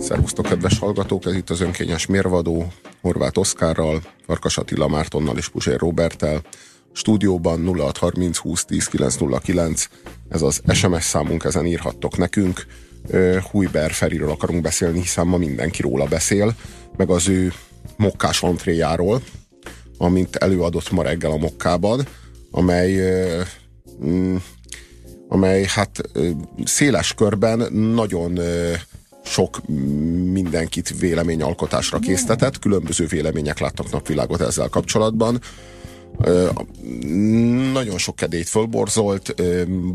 Szervusztok, kedves hallgatók! Ez itt az önkényes mérvadó Horváth Oszkárral, Farkas Attila Mártonnal és Puzsér Robertel. Stúdióban 0630 20 10 909. Ez az SMS számunk, ezen írhattok nekünk. Hújber Feriről akarunk beszélni, hiszen ma mindenki róla beszél, meg az ő mokkás antréjáról, amint előadott ma reggel a mokkában, amely mm, amely hát széles körben nagyon sok mindenkit véleményalkotásra késztetett, különböző vélemények láttak napvilágot ezzel kapcsolatban. Nagyon sok kedélyt fölborzolt,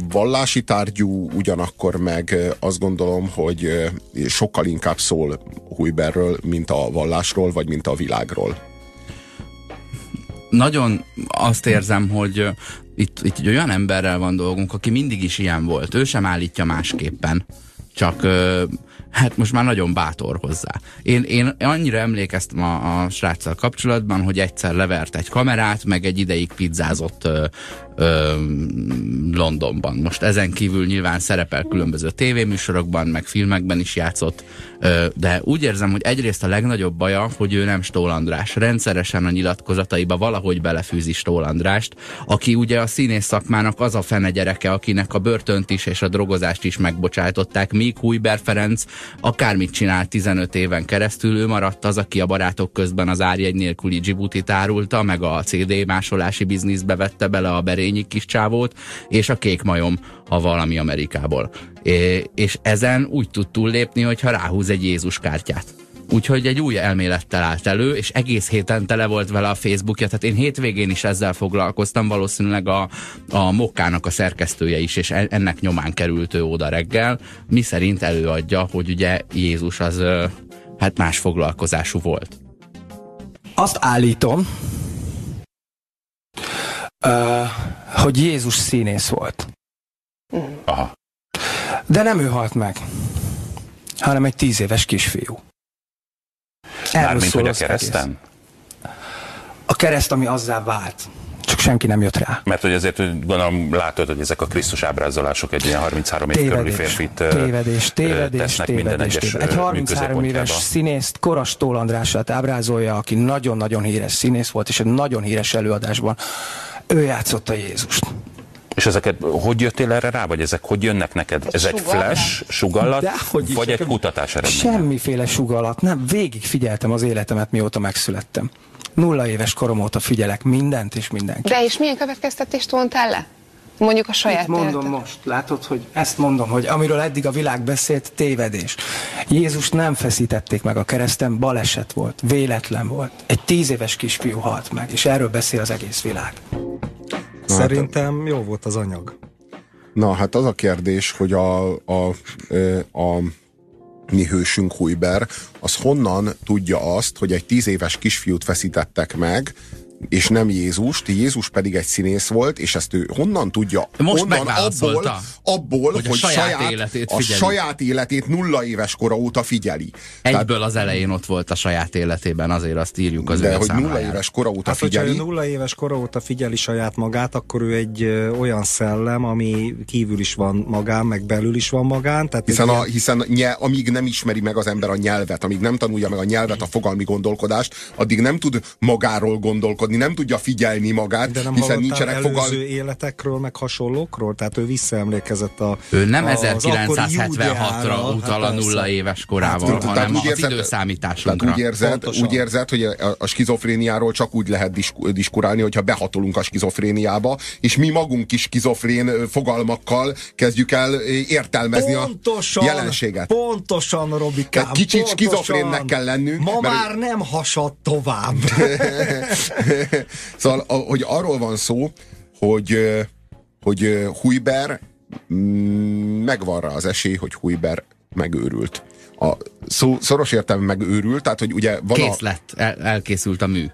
vallási tárgyú, ugyanakkor meg azt gondolom, hogy sokkal inkább szól Hujberről, mint a vallásról, vagy mint a világról. Nagyon azt érzem, hogy itt, itt egy olyan emberrel van dolgunk, aki mindig is ilyen volt. Ő sem állítja másképpen. Csak hát most már nagyon bátor hozzá. Én, én annyira emlékeztem a, a sráccal kapcsolatban, hogy egyszer levert egy kamerát, meg egy ideig pizzázott ö, ö, Londonban. Most ezen kívül nyilván szerepel különböző tévéműsorokban, meg filmekben is játszott, de úgy érzem, hogy egyrészt a legnagyobb baja, hogy ő nem Stól András. Rendszeresen a nyilatkozataiba valahogy belefűzi Stól Andrást, aki ugye a színész szakmának az a fene gyereke, akinek a börtönt is és a drogozást is megbocsájtották, míg Hújber Ferenc akármit csinált 15 éven keresztül, ő maradt az, aki a barátok közben az árjegy nélküli Djibouti tárulta, meg a CD másolási bizniszbe vette bele a berényi kis csávót, és a kék majom a valami Amerikából. És ezen úgy tud túllépni, hogyha ráhúz egy Jézus kártyát. Úgyhogy egy új elmélettel állt elő, és egész héten tele volt vele a Facebookja, tehát én hétvégén is ezzel foglalkoztam, valószínűleg a, a Mokkának a szerkesztője is, és ennek nyomán került ő oda reggel, mi szerint előadja, hogy ugye Jézus az hát más foglalkozású volt. Azt állítom, uh, hogy Jézus színész volt. Aha. De nem ő halt meg, hanem egy tíz éves kisfiú. Mármint, hogy a kereszten? A kereszt, ami azzá vált. Csak senki nem jött rá. Mert hogy azért gondolom látod, hogy ezek a Krisztus ábrázolások egy ilyen 33 év körüli férfit tévedés, tévedés, tesznek tévedés, minden egyes tévedés. Egy 33 éves színészt, Koras Tól Andrását ábrázolja, aki nagyon-nagyon híres színész volt, és egy nagyon híres előadásban ő játszotta Jézust. És ezeket, hogy jöttél erre rá, vagy ezek hogy jönnek neked? Ez egy flash, sugallat, Dehogy is, vagy egy kutatás eredménye? Semmiféle sugallat, nem, végig figyeltem az életemet, mióta megszülettem. Nulla éves korom óta figyelek mindent és mindenkit. De és milyen következtetést vontál le? Mondjuk a saját Itt mondom életed. most, látod, hogy ezt mondom, hogy amiről eddig a világ beszélt, tévedés. Jézus nem feszítették meg a kereszten, baleset volt, véletlen volt. Egy tíz éves kisfiú halt meg, és erről beszél az egész világ. Szerintem jó volt az anyag. Na, hát az a kérdés, hogy a, a, a, a mi hősünk Hujber, az honnan tudja azt, hogy egy tíz éves kisfiút feszítettek meg, és nem Jézust, Jézus pedig egy színész volt, és ezt ő honnan tudja? Most honnan abból, abból hogy hogy, a saját saját, életét a figyeli. saját életét nulla éves kora óta figyeli. Egyből az elején ott volt a saját életében, azért azt írjuk az de ő hogy nulla éves kora óta Hát, hogyha figyeli. nulla éves kora óta figyeli saját magát, akkor ő egy ö, olyan szellem, ami kívül is van magán, meg belül is van magán. Tehát Hiszen, a, ilyen- hiszen nye, amíg nem ismeri meg az ember a nyelvet, amíg nem tanulja meg a nyelvet, a fogalmi gondolkodást, addig nem tud magáról gondolkodni, nem tudja figyelni magát, de nem hiszen nincsenek előző fogalmi... életekről, meg hasonlókról? Tehát ő visszaemlékezett a Ő nem az akkori 1976-ra Júdeára. utal a Hát nulla éves korával, Tehát hanem úgy az érzed- időszámításunkra. Tehát úgy érzed, úgy érzed, hogy a, a skizofréniáról csak úgy lehet disku, diskurálni, hogyha behatolunk a skizofréniába, és mi magunk is skizofrén fogalmakkal kezdjük el értelmezni Pontosan, a jelenséget. Pontosan, Robikám. Tehát kicsit pontosan. skizofrénnek kell lennünk, Ma mert- már nem hasad tovább. szóval, a, hogy arról van szó, hogy, hogy ö, Hujber mm, megvan rá az esély, hogy Hujber megőrült. A szó, szoros értelme megőrült, tehát hogy ugye van a, Kész lett, el, elkészült a mű.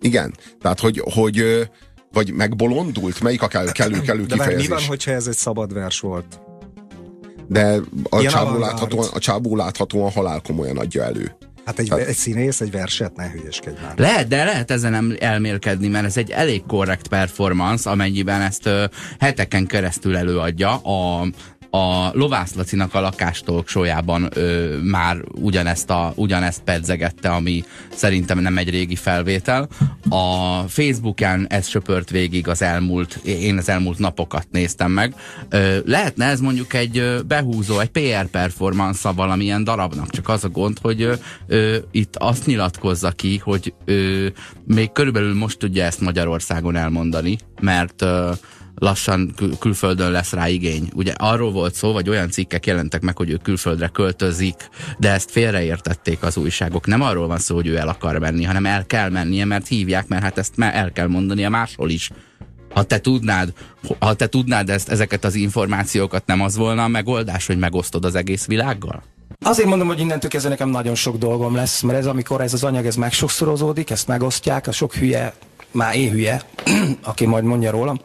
Igen, tehát hogy, hogy vagy megbolondult, melyik a kell, kellő, kellő De várj, mi kifejezés. van, hogyha ez egy szabad vers volt? De a Ilyen láthatóan, a csábó láthatóan halál komolyan adja elő. Hát egy, Tehát- egy színész, egy verset, ne hülyeskedj már. Lehet, de lehet ezen elmélkedni, mert ez egy elég korrekt performance, amennyiben ezt ö, heteken keresztül előadja. A a Lovász Lacinak a lakástól sójában ö, már ugyanezt, a, ugyanezt pedzegette, ami szerintem nem egy régi felvétel. A Facebookán ez söpört végig az elmúlt, én az elmúlt napokat néztem meg. Ö, lehetne ez mondjuk egy behúzó, egy PR performance valamilyen darabnak, csak az a gond, hogy ö, itt azt nyilatkozza ki, hogy ö, még körülbelül most tudja ezt Magyarországon elmondani, mert ö, lassan kül- külföldön lesz rá igény. Ugye arról volt szó, vagy olyan cikkek jelentek meg, hogy ő külföldre költözik, de ezt félreértették az újságok. Nem arról van szó, hogy ő el akar menni, hanem el kell mennie, mert hívják, mert hát ezt el kell mondania máshol is. Ha te tudnád, ha te tudnád ezt, ezeket az információkat, nem az volna a megoldás, hogy megosztod az egész világgal? Azért mondom, hogy innentől kezdve nekem nagyon sok dolgom lesz, mert ez amikor ez az anyag ez megsokszorozódik, ezt megosztják, a sok hülye, már én hülye, aki majd mondja rólam,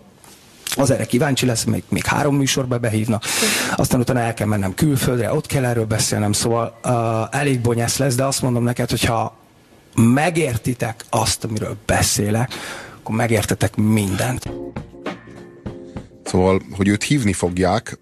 az erre kíváncsi lesz, még, még három műsorba behívnak, aztán utána el kell mennem külföldre, ott kell erről beszélnem, szóval uh, elég bonyász lesz, de azt mondom neked, hogyha megértitek azt, amiről beszélek, akkor megértetek mindent. Szóval, hogy őt hívni fogják,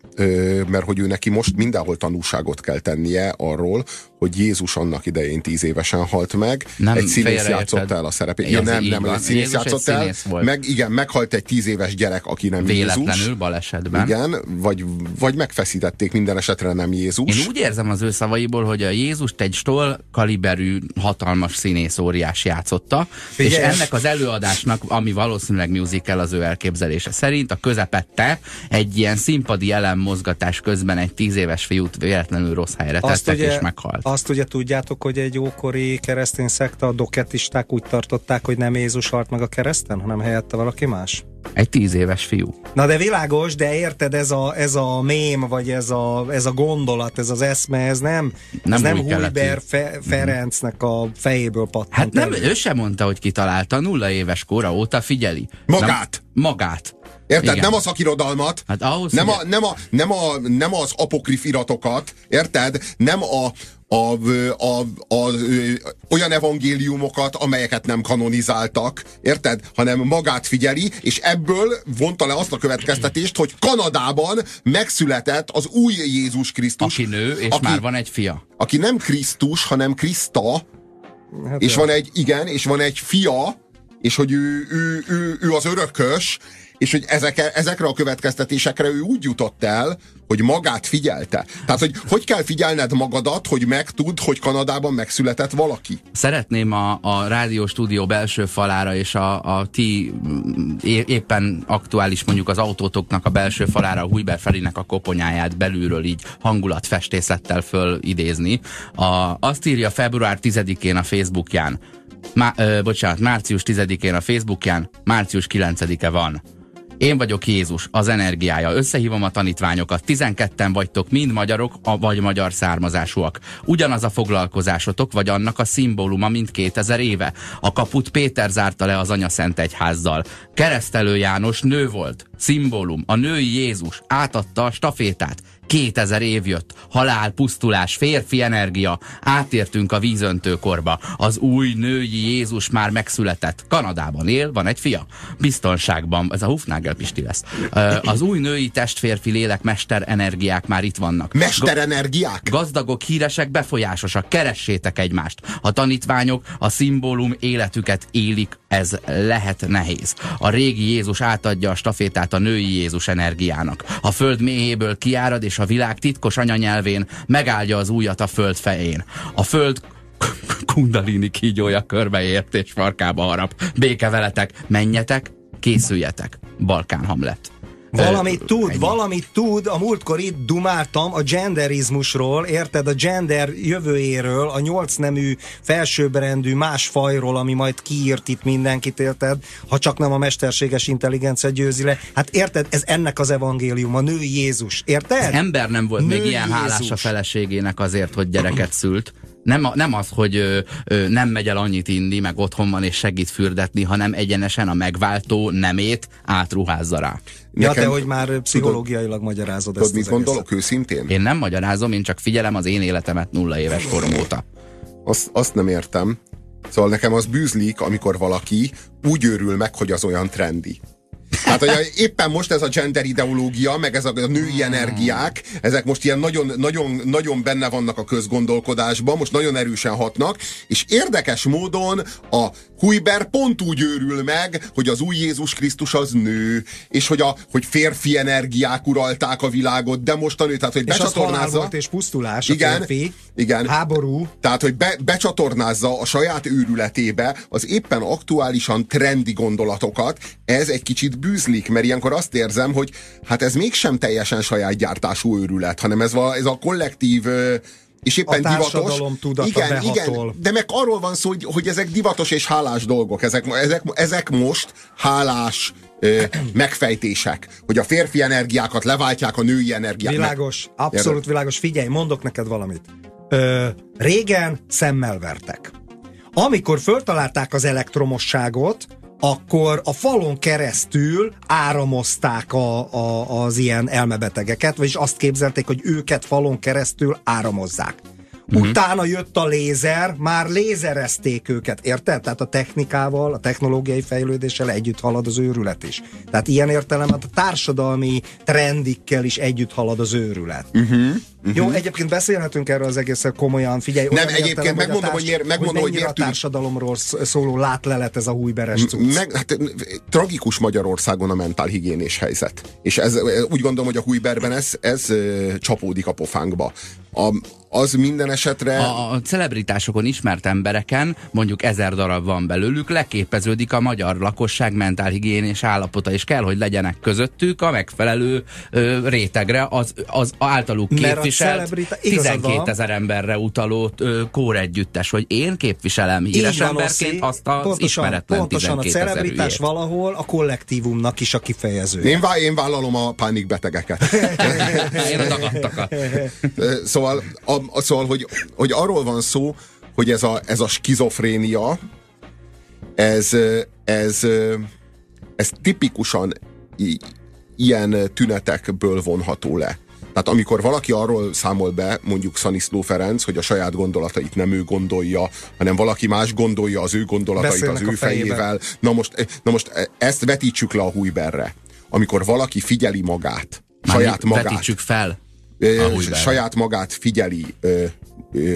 mert hogy ő neki most mindenhol tanúságot kell tennie arról, hogy Jézus annak idején tíz évesen halt meg. Nem, egy színész játszott el a szerepét. Ja, nem, nem, van. egy színész Jézus egy játszott el. színész volt. Meg, igen, meghalt egy tíz éves gyerek, aki nem Véletlenül, Jézus. balesetben. Igen, vagy, vagy megfeszítették minden esetre nem Jézus. Én úgy érzem az ő szavaiból, hogy a Jézust egy Stoll kaliberű hatalmas színész óriás játszotta, Figyelj! és ennek az előadásnak, ami valószínűleg musical az ő elképzelése szerint, a közepette egy ilyen színpadi elemmozgatás közben egy tíz éves fiút véletlenül rossz helyre tettek, és meghalt. azt ugye tudjátok, hogy egy ókori keresztény szekta, a doketisták úgy tartották, hogy nem Jézus halt meg a kereszten, hanem helyette valaki más? Egy tíz éves fiú. Na de világos, de érted, ez a, ez a mém, vagy ez a, ez a gondolat, ez az eszme, ez nem, Nem ez nem. Hújber Fe, Ferencnek a fejéből pattant Hát nem, elő. ő sem mondta, hogy kitalálta, nulla éves kora óta figyeli. Magát. Nem, magát. Érted? Igen. Nem a szakirodalmat, Hát ahhoz, nem, a, nem, a, nem, a, nem az apokrif iratokat, érted? Nem a, a, a, a, a, olyan evangéliumokat, amelyeket nem kanonizáltak, érted? Hanem magát figyeli, és ebből vonta le azt a következtetést, hogy Kanadában megszületett az új Jézus Krisztus. Aki nő, és aki, már van egy fia. Aki nem Krisztus, hanem Kriszta, Hát és jó. van egy, igen, és van egy fia, és hogy ő, ő, ő, ő az örökös, és hogy ezek, ezekre a következtetésekre ő úgy jutott el, hogy magát figyelte. Tehát, hogy hogy kell figyelned magadat, hogy megtudd, hogy Kanadában megszületett valaki. Szeretném a, a rádió stúdió belső falára és a, a ti mm, éppen aktuális mondjuk az autótoknak a belső falára a Hújber Ferinek a koponyáját belülről így hangulatfestészettel fölidézni. A, azt írja február 10-én a Facebookján, Má, ö, bocsánat, március 10-én a Facebookján, március 9-e van. Én vagyok Jézus, az energiája. Összehívom a tanítványokat. 12-en vagytok, mind magyarok, vagy magyar származásúak. Ugyanaz a foglalkozásotok, vagy annak a szimbóluma, mint 2000 éve. A kaput Péter zárta le az Anya Szent Egyházzal. Keresztelő János nő volt. Szimbólum. A női Jézus átadta a stafétát. 2000 év jött, halál, pusztulás, férfi energia, átértünk a vízöntőkorba. Az új női Jézus már megszületett. Kanadában él, van egy fia. Biztonságban, ez a Hufnagel Pisti lesz. Az új női testférfi lélek mester energiák már itt vannak. Mesterenergiák? Gazdagok, híresek, befolyásosak, keressétek egymást. A tanítványok a szimbólum életüket élik, ez lehet nehéz. A régi Jézus átadja a stafétát a női Jézus energiának. A föld méhéből kiárad, és a világ titkos anyanyelvén megáldja az újat a föld fején. A föld kundalini kígyója körbeért és farkába harap. Béke veletek, menjetek, készüljetek. Balkán Hamlet. Valamit tud, ennyi. valamit tud, a múltkor itt dumáltam a genderizmusról, érted, a gender jövőjéről, a nyolc nemű felsőbbrendű más fajról, ami majd kiírt itt mindenkit, érted, ha csak nem a mesterséges intelligencia győzi le. Hát érted, ez ennek az evangélium, a női Jézus, érted? Ember nem volt még Nő ilyen hálás a Jézus. feleségének azért, hogy gyereket szült. Nem, nem az, hogy ö, ö, nem megy el annyit inni, meg otthon van és segít fürdetni, hanem egyenesen a megváltó nemét átruházza rá. Ja, Nekem- te hogy már pszichológiailag magyarázod Tudod, ezt mit gondolok őszintén? Én nem magyarázom, én csak figyelem az én életemet nulla éves korom óta. Azt, azt nem értem. Szóval nekem az bűzlik, amikor valaki úgy őrül meg, hogy az olyan trendi. Tehát, hogy éppen most ez a gender ideológia, meg ez a, a női energiák, ezek most ilyen nagyon, nagyon, nagyon benne vannak a közgondolkodásban, most nagyon erősen hatnak, és érdekes módon a Huiber pont úgy őrül meg, hogy az új Jézus Krisztus az nő, és hogy, a, hogy férfi energiák uralták a világot, de most a nő, tehát hogy És becsatornázza. volt és pusztulás, Igen, férfi, igen. háború. Tehát, hogy be, becsatornázza a saját őrületébe az éppen aktuálisan trendi gondolatokat, ez egy kicsit bűzlik, mert ilyenkor azt érzem, hogy hát ez mégsem teljesen saját gyártású őrület, hanem ez a, ez a kollektív és éppen A divatos. tudata igen, behatol. igen, de meg arról van szó, hogy, hogy ezek divatos és hálás dolgok. Ezek, ezek, ezek most hálás ö, megfejtések, hogy a férfi energiákat leváltják a női energiákat. Világos, abszolút világos. Figyelj, mondok neked valamit. Ö, régen szemmel vertek. Amikor föltalálták az elektromosságot, akkor a falon keresztül áramozták a, a, az ilyen elmebetegeket, vagyis azt képzelték, hogy őket falon keresztül áramozzák. Utána jött a lézer, már lézerezték őket, érted? Tehát a technikával, a technológiai fejlődéssel együtt halad az őrület is. Tehát ilyen értelemben a társadalmi trendikkel is együtt halad az őrület. Uh-huh. Jó, egyébként beszélhetünk erről az egészen komolyan, figyelj. Nem, egyébként értelemben, hogy megmondom, hogy miért- megmondom, hogy mennyire miért a társadalomról sz- szóló látlelet ez a újberes cucc. Meg, hát, tragikus Magyarországon a mentálhigiénés helyzet. És ez, úgy gondolom, hogy a Huiberben ez, ez csapódik a pofánkba. A, az minden esetre... A, a celebritásokon ismert embereken, mondjuk ezer darab van belőlük, leképeződik a magyar lakosság mentálhigiénés állapota, és kell, hogy legyenek közöttük a megfelelő ö, rétegre az, az általuk képviselt celebrita- igazad 12 van. ezer emberre utaló ö, kóregyüttes, hogy én képviselem híres emberként azt az pontosan, ismeretlen pontosan a 12 ezer celebritás valahol a kollektívumnak is a kifejező. Én, vá, én vállalom a pánikbetegeket. Én a dagadtakat. Szóval, a, a, szóval hogy, hogy arról van szó, hogy ez a, ez a skizofrénia, ez, ez, ez tipikusan ilyen tünetekből vonható le. Tehát amikor valaki arról számol be, mondjuk Szaniszló Ferenc, hogy a saját gondolatait nem ő gondolja, hanem valaki más gondolja az ő gondolatait Beszélnek az ő fejével. fejével. Na most, na most ezt vetítsük le a Hújberre. Amikor valaki figyeli magát, saját magát, Vetítsük fel. a saját magát figyeli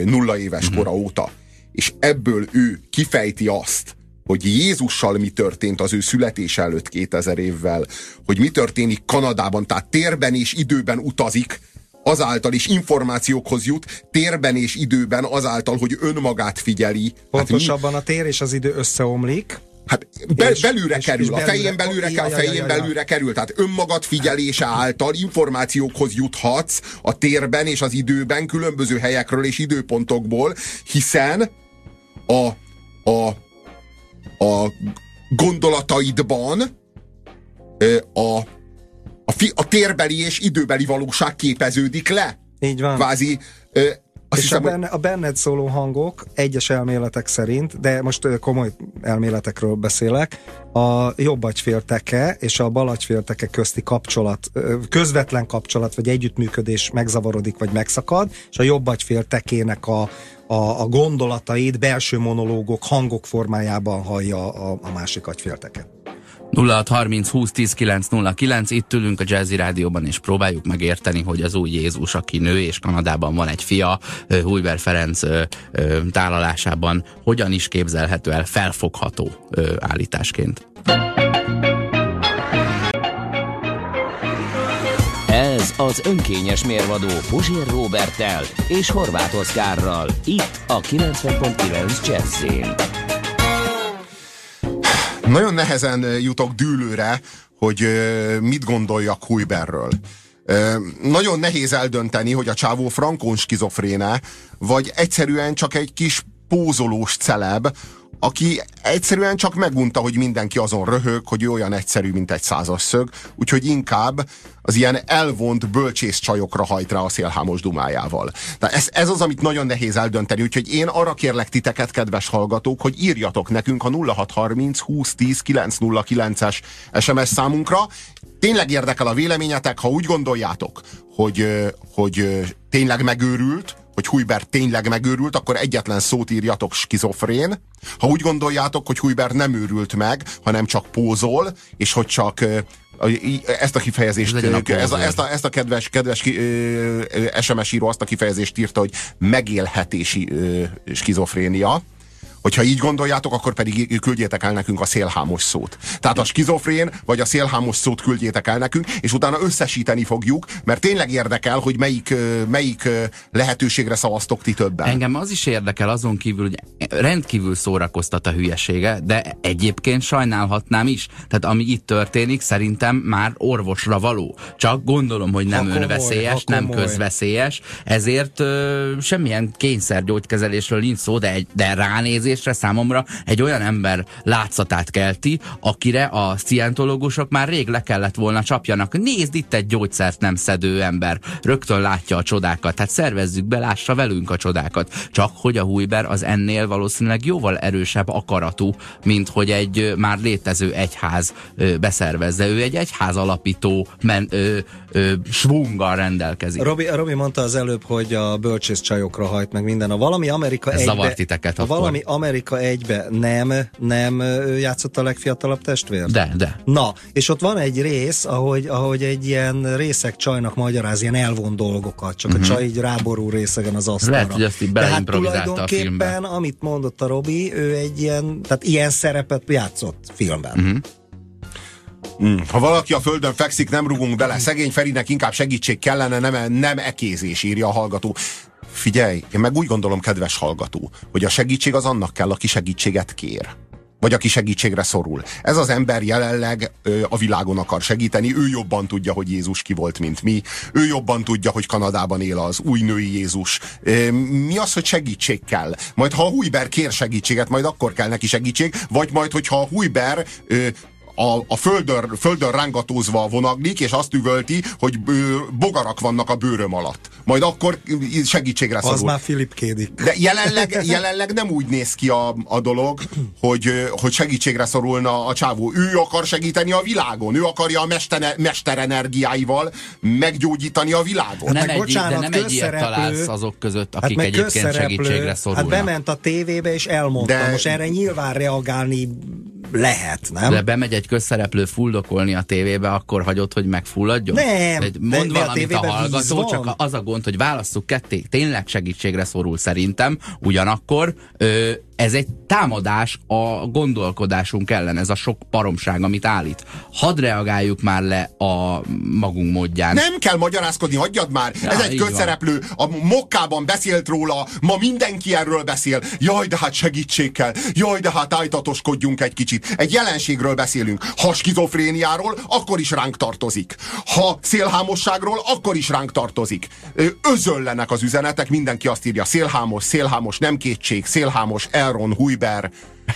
nulla éves Mhm. kora óta, és ebből ő kifejti azt, hogy Jézussal mi történt az ő születése előtt 2000 évvel, hogy mi történik Kanadában, tehát térben és időben utazik, azáltal is információkhoz jut, térben és időben azáltal, hogy önmagát figyeli. Hát, mi, Pontosabban a tér és az idő összeomlik. Hát be, És- belülre és- kerül, és a belülre- fején belülre, ja, a ja, fején ja, ja. belülre kerül, tehát önmagad figyelése által információkhoz juthatsz a térben és az időben, különböző helyekről és időpontokból, hiszen a, a, a gondolataidban a, a, fi, a térbeli és időbeli valóság képeződik le. Így van. Kvázi, azt és hiszem, a, benne, a benned szóló hangok egyes elméletek szerint, de most komoly elméletekről beszélek, a jobb agyfélteke és a bal agyfélteke közti kapcsolat, közvetlen kapcsolat vagy együttműködés megzavarodik vagy megszakad, és a jobb agyféltekének a, a, a gondolatait belső monológok, hangok formájában hallja a, a másik agyfélteke. 0630 20 10 909, itt ülünk a Jazzy Rádióban, és próbáljuk megérteni, hogy az új Jézus, aki nő, és Kanadában van egy fia, Hújber Ferenc tálalásában, hogyan is képzelhető el felfogható állításként. Ez az önkényes mérvadó Puzsér Robertel és Horváth Oszkárral. Itt a 90.9 Jazzin. Nagyon nehezen jutok dűlőre, hogy mit gondoljak Hujberről. Nagyon nehéz eldönteni, hogy a csávó frankon skizofréne, vagy egyszerűen csak egy kis pózolós celeb, aki egyszerűen csak megunta, hogy mindenki azon röhög, hogy ő olyan egyszerű, mint egy százas szög, úgyhogy inkább az ilyen elvont bölcsész csajokra hajt rá a szélhámos dumájával. Tehát ez, ez az, amit nagyon nehéz eldönteni, úgyhogy én arra kérlek titeket, kedves hallgatók, hogy írjatok nekünk a 0630 2010 909-es SMS számunkra. Tényleg érdekel a véleményetek, ha úgy gondoljátok, hogy, hogy tényleg megőrült, hogy Hujber tényleg megőrült, akkor egyetlen szót írjatok skizofrén. Ha úgy gondoljátok, hogy Hujber nem őrült meg, hanem csak pózol, és hogy csak ezt a kifejezést, Ez a ez a, ezt, a, ezt a kedves, kedves ö, SMS író azt a kifejezést írta, hogy megélhetési ö, skizofrénia. Hogyha így gondoljátok, akkor pedig küldjétek el nekünk a szélhámos szót. Tehát a skizofrén vagy a szélhámos szót küldjétek el nekünk, és utána összesíteni fogjuk, mert tényleg érdekel, hogy melyik, melyik lehetőségre szavaztok ti többen. Engem az is érdekel azon kívül, hogy rendkívül szórakoztat a hülyesége, de egyébként sajnálhatnám is. Tehát ami itt történik, szerintem már orvosra való. Csak gondolom, hogy nem Ha komoly, önveszélyes, nem közveszélyes, ezért ö, semmilyen kényszergyógykezelésről nincs szó, de, egy, de ránézésre számomra egy olyan ember látszatát kelti, akire a szientológusok már rég le kellett volna csapjanak. Nézd itt egy gyógyszert nem szedő ember. Rögtön látja a csodákat. Tehát szervezzük be, lássa velünk a csodákat. Csak hogy a Hujber az ennél valószínűleg jóval erősebb akaratú, mint hogy egy már létező egyház beszervezze. Ő egy egyház alapító men, ö, ö, svunggal rendelkezik. Robi, Robi mondta az előbb, hogy a bölcsész csajokra hajt meg minden. A valami Amerika Ez egybe, titeket a valami Amerika egybe nem, nem játszott a legfiatalabb testvér? De, de. Na, és ott van egy rész, ahogy, ahogy egy ilyen részek csajnak magyaráz ilyen elvon dolgokat, csak uh-huh. a csaj így ráborul részegen az asztalra. Mhm. Lehet, hogy azt így Tehát a tulajdonképpen, filmbe. amit mondott a Robi, ő egy ilyen, tehát ilyen szerepet játszott filmben. Mhm. Uh-huh. Mm. Ha valaki a földön fekszik, nem rugunk bele. Szegény Ferinek inkább segítség kellene, nem, nem ekézés, írja a hallgató. Figyelj, én meg úgy gondolom, kedves hallgató, hogy a segítség az annak kell, aki segítséget kér. Vagy aki segítségre szorul. Ez az ember jelenleg ö, a világon akar segíteni, ő jobban tudja, hogy Jézus ki volt, mint mi. Ő jobban tudja, hogy Kanadában él az új női Jézus. Ö, mi az, hogy segítség kell? Majd ha a Hujber kér segítséget, majd akkor kell neki segítség, vagy majd, hogyha a Hujber ö, a, a földön, földön rángatózva vonaglik, és azt üvölti, hogy ö, bogarak vannak a bőröm alatt. Majd akkor segítségre Az szorul. már Philip Kédik. De jelenleg, jelenleg nem úgy néz ki a, a dolog, hogy, ö, hogy segítségre szorulna a csávó. Ő akar segíteni a világon, ő akarja a mestene, mesterenergiáival meggyógyítani a világon. Nem meg egy, bocsánat, de nem egy ilyet találsz azok között, Hát akik meg egyébként segítségre szorulnak. Hát bement a tévébe és elmondta. De... Most erre nyilván reagálni lehet, nem? De bemegy egy közszereplő fuldokolni a tévébe, akkor hagyod, hogy megfulladjon? Nem, Egy, de mond a valamit a, víz hallgató, csak az a gond, hogy válasszuk ketté. Tényleg segítségre szorul szerintem, ugyanakkor ö, ez egy támadás a gondolkodásunk ellen, ez a sok paromság, amit állít. Hadd reagáljuk már le a magunk módján. Nem kell magyarázkodni, hagyjad már! Ja, Ez egy így van. közszereplő, a mokkában beszélt róla, ma mindenki erről beszél. Jaj, de hát segítség kell. Jaj, de hát ájtatoskodjunk egy kicsit. Egy jelenségről beszélünk. Ha skizofréniáról, akkor is ránk tartozik. Ha szélhámosságról, akkor is ránk tartozik. Özöllenek az üzenetek, mindenki azt írja, szélhámos, szélhámos, nem kétség, szélhámos, Elron, Hujber,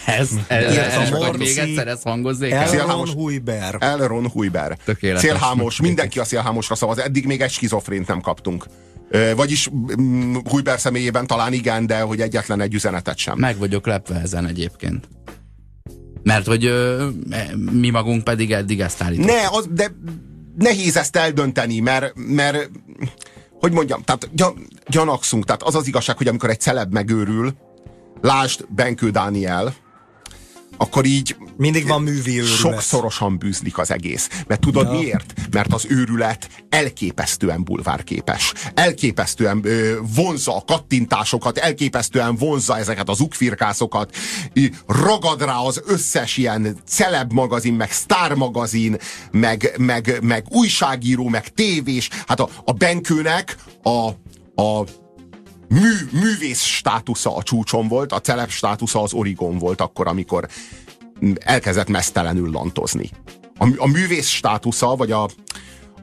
Ez, ez, a ez, ez Morci, még egyszer ezt hangozzék el? Elron Hujber. Elron Hujber. Tökéletes. Szélhámos, mindenki a szélhámosra szavaz. Eddig még egy skizofrént nem kaptunk. Vagyis mm, Hujber személyében talán igen, de hogy egyetlen egy üzenetet sem. Meg vagyok lepve ezen egyébként. Mert hogy ö, mi magunk pedig eddig ezt állítottuk. Ne, az, de nehéz ezt eldönteni, mert, mert hogy mondjam, tehát gyan, gyanakszunk, tehát az az igazság, hogy amikor egy celeb megőrül, lásd Benkő Dániel, akkor így Mindig van művi őrület. sokszorosan bűzlik az egész. Mert tudod Ja. miért? Mert az őrület elképesztően bulvárképes. Elképesztően ö, vonzza a kattintásokat, elképesztően vonzza ezeket az ukfirkászokat, ragad rá az összes ilyen celeb magazin, meg sztár magazin, meg, meg, meg újságíró, meg tévés. Hát a, a Benkőnek a, a mű, művész státusza a csúcson volt, a celeb státusza az Origon volt akkor, amikor elkezdett mesztelenül lantozni. A, a művész státusza, vagy a,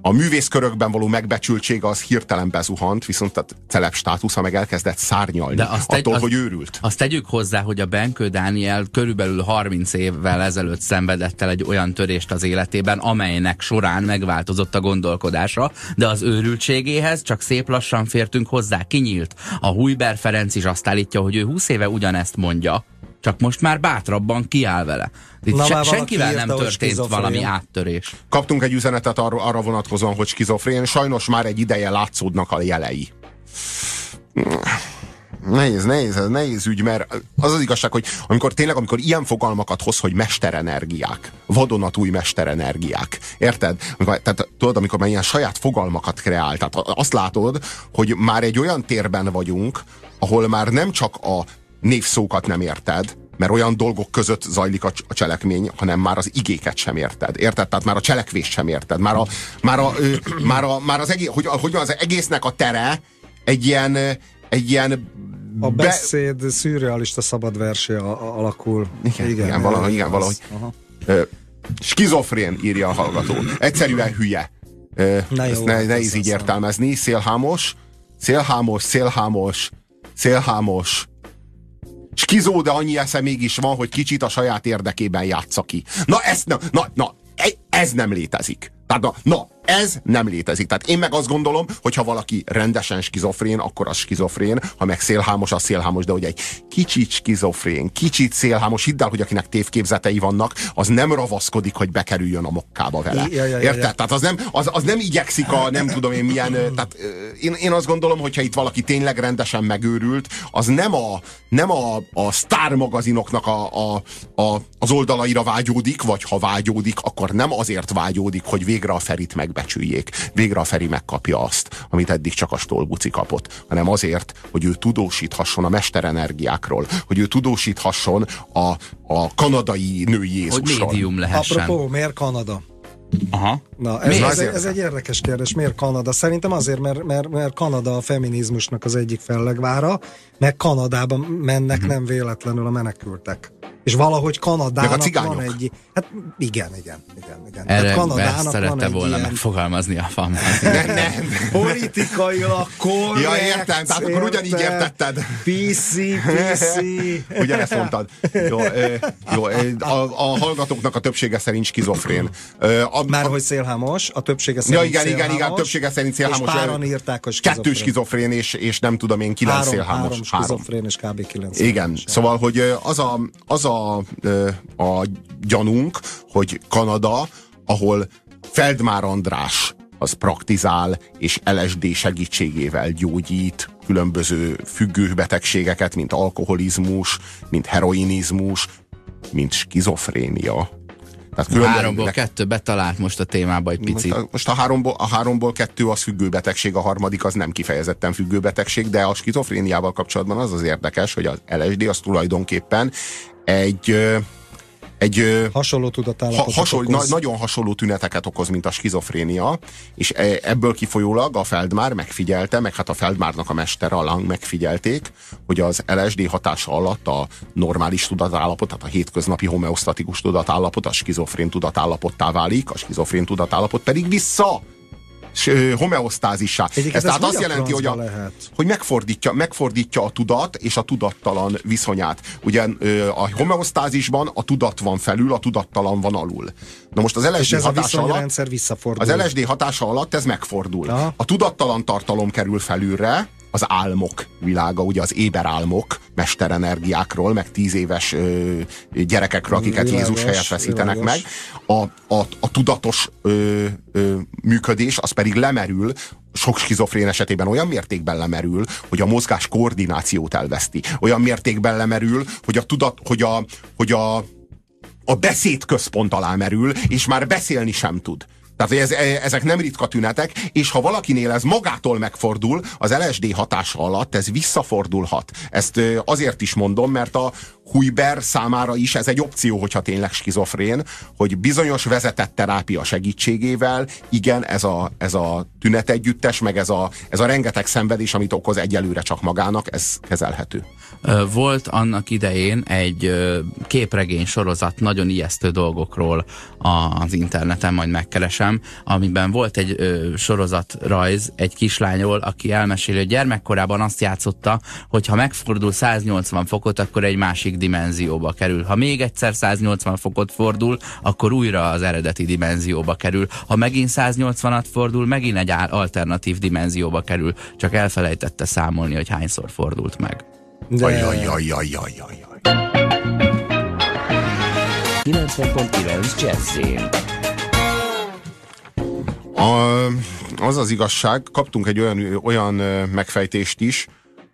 a művészkörökben való megbecsültsége az hirtelen bezuhant, viszont a celeb státusza meg elkezdett szárnyalni De attól, azt egy- azt- hogy őrült. Azt tegyük hozzá, hogy a Benkő Dániel körülbelül 30 évvel ezelőtt szenvedett el egy olyan törést az életében, amelynek során megváltozott a gondolkodása, de az őrültségéhez csak szép lassan fértünk hozzá, kinyílt. A Hujber Ferenc is azt állítja, hogy ő 20 éve ugyanezt mondja, csak most már bátrabban kiáll vele. Itt Na, se, senkivel nem írta, történt valami áttörés. Kaptunk egy üzenetet arra, arra vonatkozóan, hogy skizofrén, sajnos már egy ideje látszódnak a jelei. Nehéz, nehéz, ez nehéz ügy, mert az az igazság, hogy amikor tényleg, amikor ilyen fogalmakat hoz, hogy mesterenergiák, vadonatúj mesterenergiák, érted? Amikor, tehát tudod, amikor már ilyen saját fogalmakat kreál, tehát azt látod, hogy már egy olyan térben vagyunk, ahol már nem csak a névszókat nem érted, mert olyan dolgok között zajlik a, a cselekmény, hanem már az igéket sem érted. Érted? Tehát már a cselekvést sem érted. Már, a, már, a, ö, már, a, már az, egész, hogy, hogy az egésznek a tere egy ilyen, egy ilyen A beszéd szürrealista szabad versé alakul. Igen, igen, igen valahogy. Igen, valahogy. Ö, skizofrén, írja a hallgató. Egyszerűen hülye. Ö, Na jó, ezt ne, hát nehéz így értelmezni. Szélhámos, szélhámos, szélhámos, szélhámos. Skizó, de annyi esze mégis van, hogy kicsit a saját érdekében játsza ki. Na, ez nem, na, na, e- ez nem létezik. Tehát na, na, ez nem létezik. Tehát én meg azt gondolom, hogy ha valaki rendesen skizofrén, akkor az skizofrén, ha meg szélhámos, az szélhámos, de hogy egy kicsit skizofrén, kicsit szélhámos, hidd el, hogy akinek tévképzetei vannak, az nem ravaszkodik, hogy bekerüljön a mokkába vele. Ja, ja, ja, Érted? ja. Tehát az nem, az, az nem igyekszik a nem tudom én milyen, tehát én, én azt gondolom, hogyha itt valaki tényleg rendesen megőrült, az nem a, nem a, a sztár magazinoknak a, a, a, az oldalaira vágyódik, vagy ha vágyódik, akkor nem azért vágyódik, hogy végre a Ferit megbecsüljék. Végre a Feri megkapja azt, amit eddig csak a Stolbuci kapott, hanem azért, hogy ő tudósíthasson a mesterenergiákról, hogy ő tudósíthasson a, a kanadai női Hogy Jézusról. médium lehessen. Apropó, miért Kanada? Aha. Na, ez, ez, ez egy érdekes kérdés. Miért Kanada? Szerintem azért, mert, mert, mert Kanada a feminizmusnak az egyik fellegvára, meg Kanadában mennek Mhm. nem véletlenül a menekültek. És valahogy Kanadának a van egy... Hát igen, igen, igen. igen. Erre Tehát Kanadának van szerette egy volna ilyen megfogalmazni a fan. Nem, nem. politikailag korrekt. Ja, értem, tehát akkor ugyanígy értetted. PC, PC. Ugyanezt mondtad. Jó, jó a, a hallgatóknak a többsége szerint skizofrén. Ö, A, Már a, hogy szélhámos, a többsége szerint ja, igen, igen, igen, szélhámos, többsége szerint szélhámos. És páran írták, hogy Kettő skizofrén. skizofrén, és, és nem tudom én, kilenc Három, szélhámos. három skizofrén és kb. kilenc Igen, szélhámos. szóval, hogy az a, az a, ö, a gyanunk, hogy Kanada, ahol Feldmár András az praktizál, és LSD segítségével gyógyít különböző függőbetegségeket, mint alkoholizmus, mint heroinizmus, mint skizofrénia. Tehát különben- Háromból kettő betalált most a témába egy most picit. a, most a, háromból, a háromból kettő az függőbetegség, a harmadik az nem kifejezetten függőbetegség, de a skizofréniával kapcsolatban az az érdekes, hogy az LSD az tulajdonképpen egy, egy Hasonló ha, tudatállapotot hasonló, na, okoz. nagyon hasonló tüneteket okoz, mint a skizofrénia, és e- ebből kifolyólag a Feldmár megfigyelte, meg hát a Feldmárnak a mestere, a Lang megfigyelték, hogy az LSD hatása alatt a normális tudatállapot, tehát a hétköznapi homeosztatikus tudatállapot, a skizofrén tudatállapottá válik, a skizofrén tudatállapot pedig vissza homeosztázissá. Egyébként Ez tehát hogy azt jelenti, hogy, a, lehet? hogy megfordítja, megfordítja a tudat és a tudattalan viszonyát. Ugye a homeosztázisban a tudat van felül, a tudattalan van alul. Na most az LSD ez hatása alatt visszafordul. az LSD hatása alatt ez megfordul. Aha. A tudattalan tartalom kerül felülre, az álmok világa, ugye az éberálmok, mesterenergiákról, meg tíz éves ö, gyerekekről, akiket Világos, Jézus helyett veszítenek világos. meg. A, a, a tudatos ö, ö, működés az pedig lemerül, sok skizofrén esetében olyan mértékben lemerül, hogy a mozgás koordinációt elveszti. Olyan mértékben lemerül, hogy a tudat, hogy a, hogy a, a beszéd központ alá merül, és már beszélni sem tud. Tehát ez, ezek nem ritka tünetek, és ha valakinél ez magától megfordul, az LSD hatása alatt ez visszafordulhat. Ezt azért is mondom, mert a Huiber számára is ez egy opció, hogyha tényleg skizofrén, hogy bizonyos vezetett terápia segítségével, igen, ez a, ez a tünetegyüttes, meg ez a, ez a rengeteg szenvedés, amit okoz egyelőre csak magának, ez kezelhető. Volt annak idején egy képregény sorozat nagyon ijesztő dolgokról az interneten, majd megkeresem, amiben volt egy ö, sorozatrajz egy kislányról, aki elmeséli, hogy gyermekkorában azt játszotta, hogy ha megfordul 180 fokot, akkor egy másik dimenzióba kerül. Ha még egyszer 180 fokot fordul, akkor újra az eredeti dimenzióba kerül. Ha megint 180-at fordul, megint egy alternatív dimenzióba kerül. Csak elfelejtette számolni, hogy hányszor fordult meg. De Ajajajajajajajaj. 90.9 Jazzin. A, az az igazság, kaptunk egy olyan, olyan megfejtést is,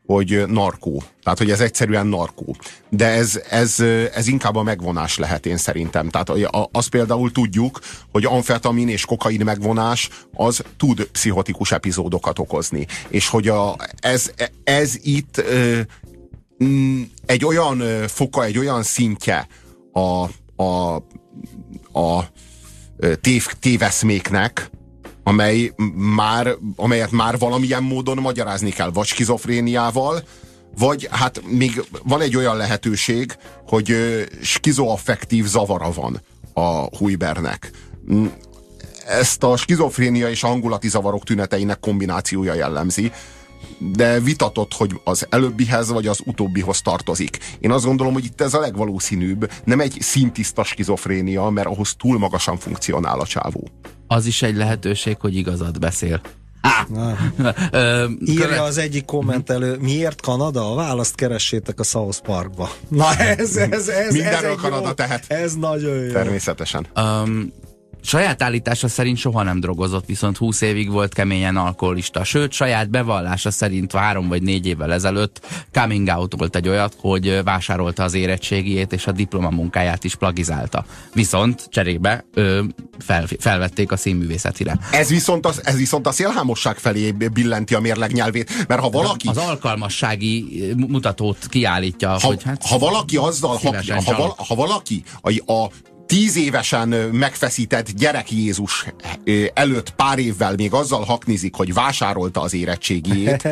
hogy narkó. Tehát, hogy ez egyszerűen narkó. De ez, ez, ez inkább a megvonás lehet, én szerintem. Tehát azt például tudjuk, hogy amfetamin és kokain megvonás az tud pszichotikus epizódokat okozni. És hogy a, ez, ez itt egy olyan foka, egy olyan szintje a, a, a tév, téveszméknek, amely már, amelyet már valamilyen módon magyarázni kell, vagy skizofréniával, vagy hát még van egy olyan lehetőség, hogy skizoaffektív zavara van a Huibernek. Mm, ezt a skizofrénia és a hangulati zavarok tüneteinek kombinációja jellemzi, de vitatott, hogy az előbbihez vagy az utóbbihoz tartozik. Én azt gondolom, hogy itt ez a legvalószínűbb, nem egy szintiszta skizofrénia, mert ahhoz túl magasan funkcionál a csávó. Az is egy lehetőség, hogy igazat beszél. Ö, Írja követ... az egyik kommentelő, miért Kanada? A választ keressétek a South Parkba. Na ez, ez, ez, Mindenről ez Kanada jó, tehet. Ez nagyon jó. Természetesen. Um, Saját állítása szerint soha nem drogozott, viszont 20 évig volt keményen alkoholista. Sőt, saját bevallása szerint három vagy négy évvel ezelőtt coming out volt egy olyat, hogy vásárolta az érettségiét és a diplomamunkáját is plagizálta. Viszont cserébe ö, fel, felvették a színművészetire. Ez viszont, az, ez viszont a szélhámosság felé billenti a mérleg nyelvét, mert ha valaki... Az alkalmassági mutatót kiállítja, ha, hogy hát... Ha valaki azzal, ha, ha, ha, ha valaki a, a tíz évesen megfeszített gyerek Jézus előtt pár évvel még azzal haknizik, hogy vásárolta az érettségét,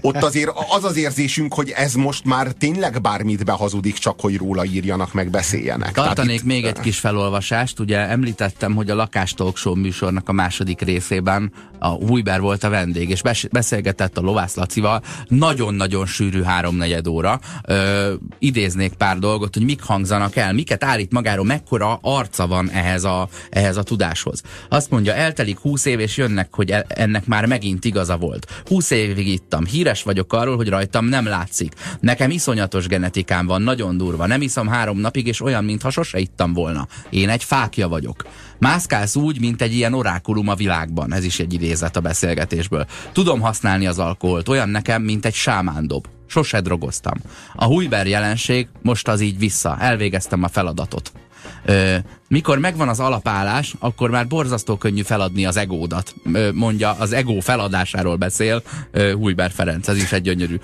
ott azért az az érzésünk, hogy ez most már tényleg bármit behazudik, csak hogy róla írjanak, meg beszéljenek. Tartanék itt... még egy kis felolvasást, ugye említettem, hogy a Lakás Talk Show műsornak a második részében a Hújber volt a vendég, és beszélgetett a Lovász Lacival, nagyon-nagyon sűrű háromnegyed óra. Ö, idéznék pár dolgot, hogy mik hangzanak el, miket állít magáról, mekkora arca van ehhez a, ehhez a tudáshoz. Azt mondja, eltelik 20 év, és jönnek, hogy e, ennek már megint igaza volt. 20 évig ittam, híres vagyok arról, hogy rajtam nem látszik. Nekem iszonyatos genetikám van, nagyon durva. Nem iszom három napig, és olyan, mintha sose ittam volna. Én egy fákja vagyok. Mászkálsz úgy, mint egy ilyen orákulum a világban. Ez is egy idézet a beszélgetésből. Tudom használni az alkoholt, olyan nekem, mint egy sámándob. Sose drogoztam. A Hújber jelenség most az így vissza. Elvégeztem a feladatot. Mikor megvan az alapállás, akkor már borzasztó könnyű feladni az egódat. Mondja, az ego feladásáról beszél Hújber Ferenc, ez is egy gyönyörű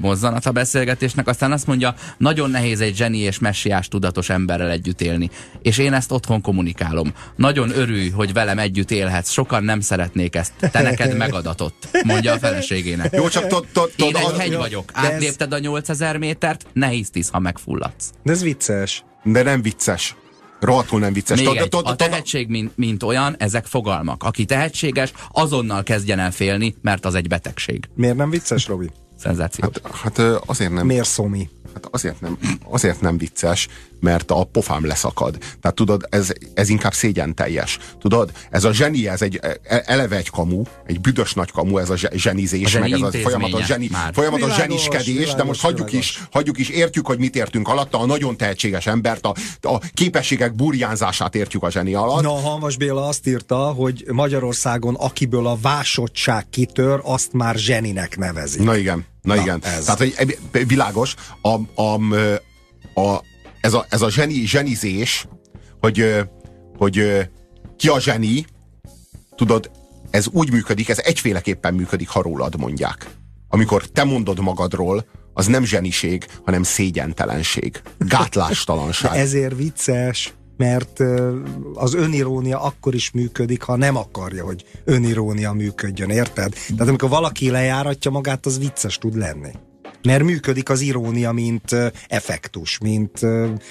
mozzanat a beszélgetésnek. Aztán azt mondja, nagyon nehéz egy zseni és messiás tudatos emberrel együtt élni. És én ezt otthon kommunikálom. Nagyon örülj, hogy velem együtt élhetsz. Sokan nem szeretnék ezt. Te neked megadatott, mondja a feleségének. Jó, csak tot, tot, Én egy hegy vagyok. Átlépted a 8000 métert, ne hisztisz, ha megfulladsz. De ez vicces. De nem vicces. Rohadtul nem vicces. Még egy, a tehetség, mint, mint olyan, ezek fogalmak. Aki tehetséges, azonnal kezdjen el félni, mert az egy betegség. Miért nem vicces, Robi? Szenzáció. Hát, hát azért nem. Miért szomi? Hát azért nem, azért nem vicces, mert a pofám leszakad. Tehát tudod, ez, ez inkább szégyen teljes. Tudod, ez a zseni, ez egy e, eleve egy kamu, egy büdös nagy kamu, ez a zsenizés, a meg ez a folyamatos, zseni, folyamatos világos, zseniskedés, világos, de most hagyjuk világos. is, hagyjuk is, értjük, hogy mit értünk alatta, a nagyon tehetséges embert, a, a képességek burjánzását értjük a zseni alatt. Na, Halmas Béla azt írta, hogy Magyarországon akiből a vásottság kitör, azt már zseninek nevezik. Na igen. Na, Na igen. Ez. Tehát, hogy világos, a, a, a, ez a, ez a zseni, zsenizés, hogy, hogy ki a zseni, tudod, ez úgy működik, ez egyféleképpen működik, ha rólad mondják. Amikor te mondod magadról, az nem zseniség, hanem szégyentelenség, gátlástalanság. ezért vicces mert az önirónia akkor is működik, ha nem akarja, hogy önirónia működjön, érted? Tehát amikor valaki lejáratja magát, az vicces tud lenni. Mert működik az irónia, mint effektus, mint,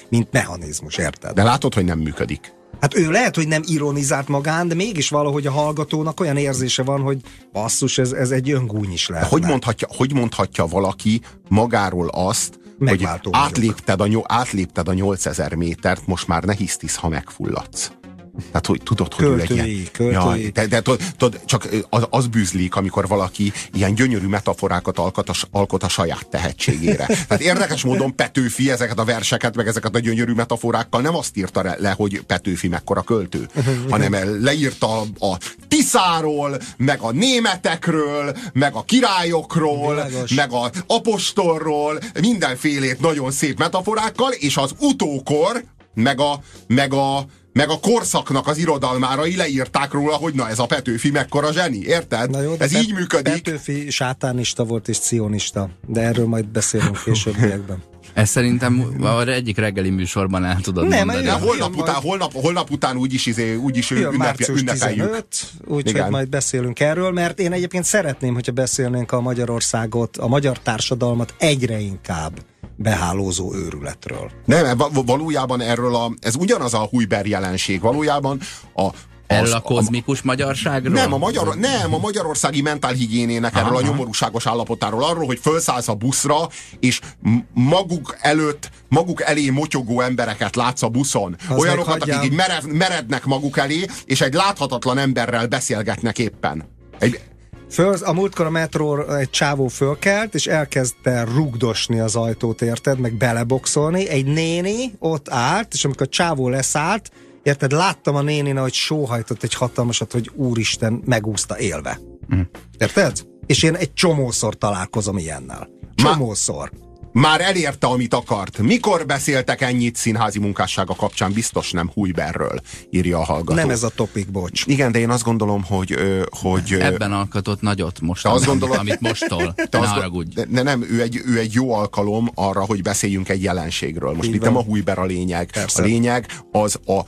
mint mechanizmus, érted? De látod, hogy nem működik. Hát ő lehet, hogy nem ironizált magán, de mégis valahogy a hallgatónak olyan érzése van, hogy basszus, ez, ez egy öngúny is lehet. Hogy mondhatja, hogy mondhatja valaki magáról azt, hogy átlépted a, átlépted a 8000 métert, most már ne hisztisz, ha megfulladsz. Tehát, hogy tudod, hogy ő egy Költői, költői. Ja, de, de tudod, csak az, az bűzlik, amikor valaki ilyen gyönyörű metaforákat alkot a, alkot a saját tehetségére. Tehát érdekes módon Petőfi ezeket a verseket, meg ezeket a gyönyörű metaforákkal nem azt írta le, le hogy Petőfi mekkora költő, hanem leírta a Tiszáról, meg a németekről, meg a királyokról, Világos. meg a apostolról, mindenfélét nagyon szép metaforákkal, és az utókor, meg a, meg a, meg a korszaknak az irodalmárai leírták róla, hogy na ez a Petőfi mekkora zseni, érted? Na jó, de ez Pet- így működik. Petőfi sátánista volt és cionista, de erről majd beszélünk későbbiekben. Ezt szerintem egyik reggeli műsorban el tudod Nem, mondani. Jön holnap majd- után, holnap, holnap után úgyis, izé, úgyis Jön március ünnepeljük. 15, úgyhogy majd beszélünk erről, mert én egyébként szeretném, hogyha beszélnénk a Magyarországot, a magyar társadalmat egyre inkább behálózó őrületről. Nem, va- valójában erről a, ez ugyanaz a Hujber jelenség. Valójában a, Erről a kozmikus magyarságról? Nem, a, magyar, nem, a magyarországi mentálhigiénének erről a nyomorúságos állapotáról, arról, hogy felszállsz a buszra, és maguk előtt, maguk elé motyogó embereket látsz a buszon. Az Olyanokat, akik így merev, merednek maguk elé, és egy láthatatlan emberrel beszélgetnek éppen. Egy, Föl, a múltkor a metró egy csávó fölkelt, és elkezdte rugdosni az ajtót, érted, meg beleboxolni. Egy néni ott állt, és amikor a csávó leszállt, érted, láttam a nénin, hogy sóhajtott egy hatalmasat, hogy úristen, megúszta élve. Érted? És én egy csomószor találkozom ilyennel. Csomószor. Már elérte, amit akart. Mikor beszéltek ennyit színházi munkássága kapcsán? Biztos nem Hujberről, írja a hallgató. Nem ez a topik, bocs. Igen, de én azt gondolom, hogy... hogy Ebben alkotott nagyot most, azt gondolod- amit mostól. Te Ne azt, haragudj. de, de nem, ő egy, ő egy jó alkalom arra, hogy beszéljünk egy jelenségről. Most Így itt van. nem a Hujber a lényeg. Persze. A lényeg az a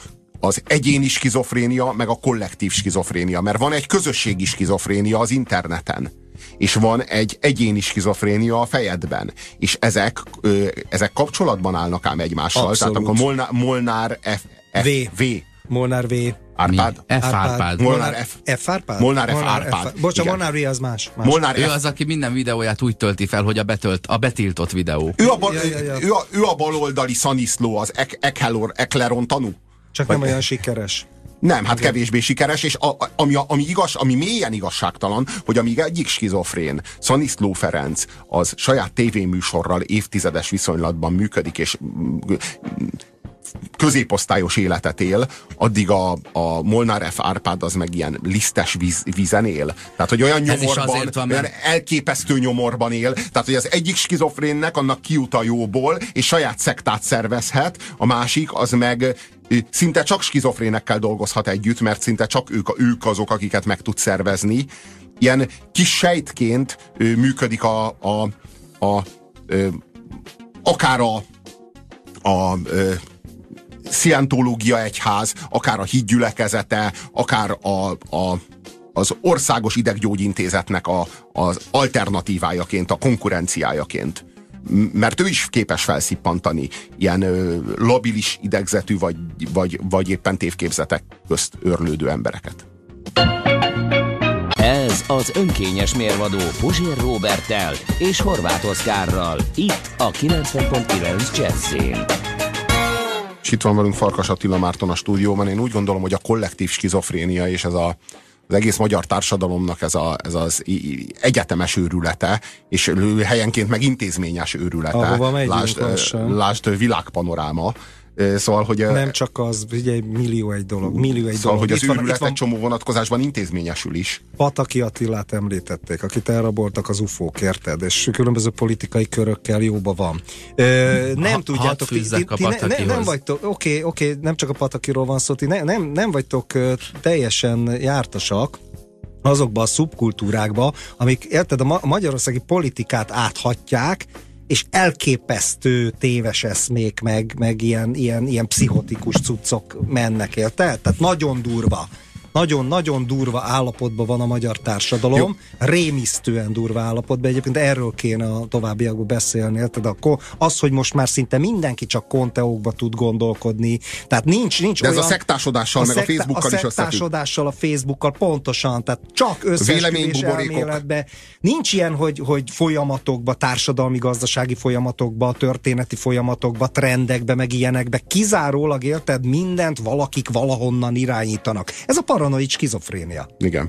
az egyéni skizofrénia, meg a kollektív skizofrénia. Mert van egy közösségi skizofrénia az interneten. És van egy egyéni skizofrénia a fejedben. És ezek, ö, ezek kapcsolatban állnak ám egymással. Abszolút. Tehát akkor Molnár, Molnár F, F, V. v. Molnár V. Mi? Árpád? F. Árpád. Molnár F. F. Árpád? Molnár F. Árpád. Bocs, a Igen. Molnár V az más. más. Molnár Ő F. az, aki minden videóját úgy tölti fel, hogy a, betölt, a betiltott videó. Ő a, bal, Ja, ja, ja. Ő, a, ő a baloldali szaniszló, az Ek- Ekhelor, Ekleron tanú. Csak nem olyan sikeres. Nem, hát kevésbé sikeres, és a, a, ami, a- ami, igaz, ami mélyen igazságtalan, hogy amíg egyik skizofrén, Szaniszló Ferenc, az saját tévéműsorral évtizedes viszonylatban működik, és mm, középosztályos életet él, addig a, a Molnár F. Árpád az meg ilyen lisztes víz, vízen él. Tehát, hogy olyan nyomorban, van, olyan mert- elképesztő nyomorban él. Tehát, hogy az egyik skizofrénnek annak kiut a jóból, és saját szektát szervezhet, a másik az meg szinte csak skizofrénekkel dolgozhat együtt, mert szinte csak ők, ők azok, akiket meg tud szervezni. Ilyen kis sejtként működik a, a, a ö, akár a, a ö, szientológia egyház, akár a hídgyülekezete, akár a, a, az országos ideggyógyintézetnek a, az alternatívájaként, a konkurenciájaként. Mert ő is képes felszippantani ilyen ö, labilis idegzetű, vagy, vagy, vagy éppen tévképzetek közt őrlődő embereket. Ez az önkényes mérvadó Puzsér Robertel és Horváth Oszkárral. Itt a 90.9 Jazzin. És itt van velünk Farkas Attila Márton a stúdióban. Én úgy gondolom, hogy a kollektív skizofrénia és ez a, az egész magyar társadalomnak ez, a, ez az egyetemes őrülete, és helyenként meg intézményes őrülete. Ahova megyünk lásd, lásd világpanoráma. Szóval, hogy, Nem csak az, figyelj, millió egy dolog, millió egy szóval, dolog. hogy az itt van, őrület van egy csomó vonatkozásban intézményesül is. Pataki Attilát említették, akit elraboltak az ufók, érted? És különböző politikai körökkel jóba van. Ö, nem Ha- tudjátok, hadd fűzzek a ne, nem Patakihoz. vagytok, oké, oké, nem csak a Patakiról van szó, ti ne, nem, nem vagytok teljesen jártasak azokba a szubkultúrákba, amik, érted, a, ma- a magyarországi politikát áthatják, és elképesztő téves eszmék, meg, meg ilyen, ilyen, ilyen pszichotikus cuccok mennek, érted? Tehát nagyon durva. Nagyon-nagyon durva állapotban van a magyar társadalom, Jó. rémisztően durva állapotban. Egyébként erről kéne a továbbiakban beszélni. Tehát akkor az, hogy most már szinte mindenki csak konteókba tud gondolkodni. Tehát nincs, nincs De ez olyan, a szektásodással, a meg szekta, a Facebookkal a is összefügg. szektásodással, a Facebookkal pontosan, tehát csak összeesküvés elméletbe. Nincs ilyen, hogy, hogy folyamatokba, társadalmi, gazdasági folyamatokba, történeti folyamatokba, trendekbe, meg ilyenekbe. Kizárólag érted, mindent valakik valahonnan irányítanak. Ez a paranoid skizofrénia. Igen.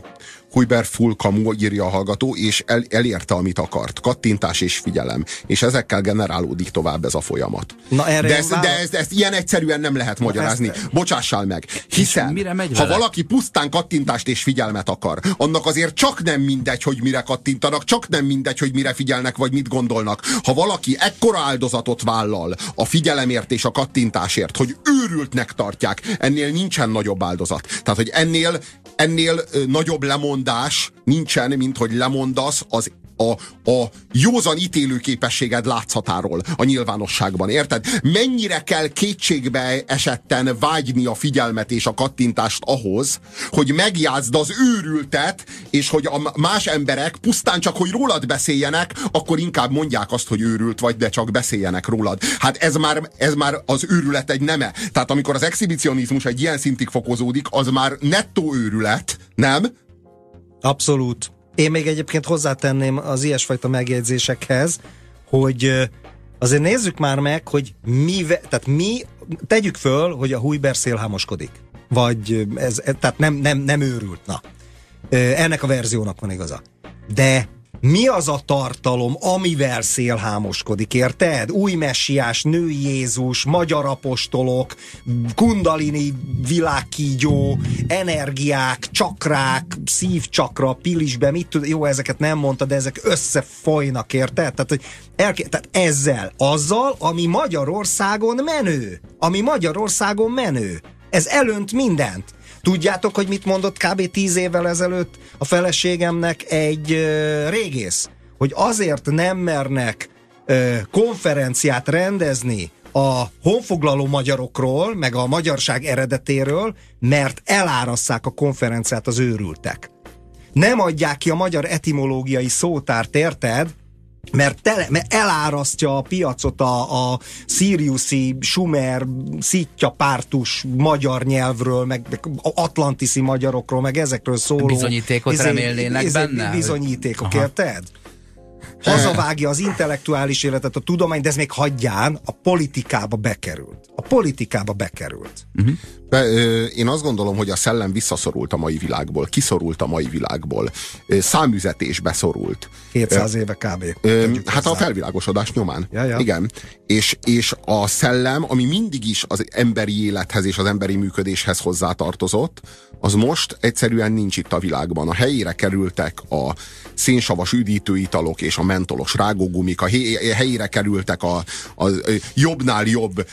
Hujber full kamu, írja a hallgató, és el, elérte, amit akart. Kattintás és figyelem. És ezekkel generálódik tovább ez a folyamat. Na, erre de ezt, válasz- de ezt, ezt ilyen egyszerűen nem lehet magyarázni. ezt- Bocsássál meg. Hiszen, ha valaki pusztán kattintást és figyelmet akar, annak azért csak nem mindegy, hogy mire kattintanak, csak nem mindegy, hogy mire figyelnek, vagy mit gondolnak. Ha valaki ekkora áldozatot vállal a figyelemért és a kattintásért, hogy őrültnek tartják, ennél nincsen nagyobb áldozat. Tehát, hogy ennél, ennél nagyobb lemondás nincsen, mint hogy lemondasz az a, a józan ítélőképességed látszatáról a nyilvánosságban, érted? Mennyire kell kétségbe esetten vágyni a figyelmet és a kattintást ahhoz, hogy megjátszd az őrültet, és hogy a más emberek pusztán csak, hogy rólad beszéljenek, akkor inkább mondják azt, hogy őrült vagy, de csak beszéljenek rólad. Hát ez már, ez már az őrület egy neme. Tehát amikor az exhibicionizmus egy ilyen szintig fokozódik, az már nettó őrület, nem? Abszolút. Én még egyébként hozzátenném az ilyesfajta megjegyzésekhez, hogy azért nézzük már meg, hogy mi, tehát mi, tegyük föl, hogy a Hujber szélhámoskodik. Vagy ez, ez tehát nem, nem, nem őrült, na. Ennek a verziónak van igaza. De mi az a tartalom, amivel szélhámoskodik, érted? Új messiás, női Jézus, magyar apostolok, kundalini világkígyó, energiák, csakrák, szívcsakra, pilisbe, mit tud, jó, ezeket nem mondta, de ezek összefolynak, érted? Tehát, elke, tehát ezzel, azzal, ami Magyarországon menő. Ami Magyarországon menő. Ez elönt mindent. Tudjátok, hogy mit mondott kb. 10 évvel ezelőtt a feleségemnek egy régész? Hogy azért nem mernek konferenciát rendezni a honfoglaló magyarokról, meg a magyarság eredetéről, mert elárasszák a konferenciát az őrültek. Nem adják ki a magyar etimológiai szótárt, érted? Mert, tele, mert elárasztja a piacot a, a szíriuszi, sumer, szitja pártus magyar nyelvről, meg, meg atlantiszi magyarokról, meg ezekről szóló. Bizonyítékot remélnének benne? Bizonyítékok, Aha. érted? Hazavágja az intellektuális életet, a tudomány, de ez még hagyján, a politikába bekerült. A politikába bekerült. De, ö, én azt gondolom, hogy a szellem visszaszorult a mai világból, kiszorult a mai világból, ö, számüzetésbe szorult. 200 éve kb. Ö, hát a felvilágosodás nyomán. Ja, ja. Igen. És, és a szellem, ami mindig is az emberi élethez és az emberi működéshez hozzátartozott, az most egyszerűen nincs itt a világban. A helyére kerültek a szénsavas üdítőitalok és a mentolos rágógumik, a helyére kerültek a, a, jobbnál jobb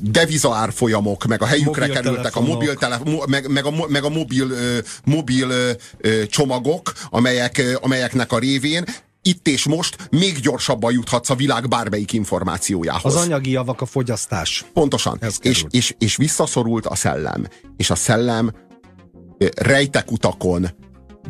devizaárfolyamok, meg a helyükre kerültek a mobiltelefon, meg, meg, a, meg a mobil, ö, mobil ö, csomagok, amelyek, ö, amelyeknek a révén itt és most még gyorsabban juthatsz a világ bármelyik információjához. Az anyagi javak a fogyasztás. Pontosan. Ez És, és, és visszaszorult a szellem. És a szellem rejtek utakon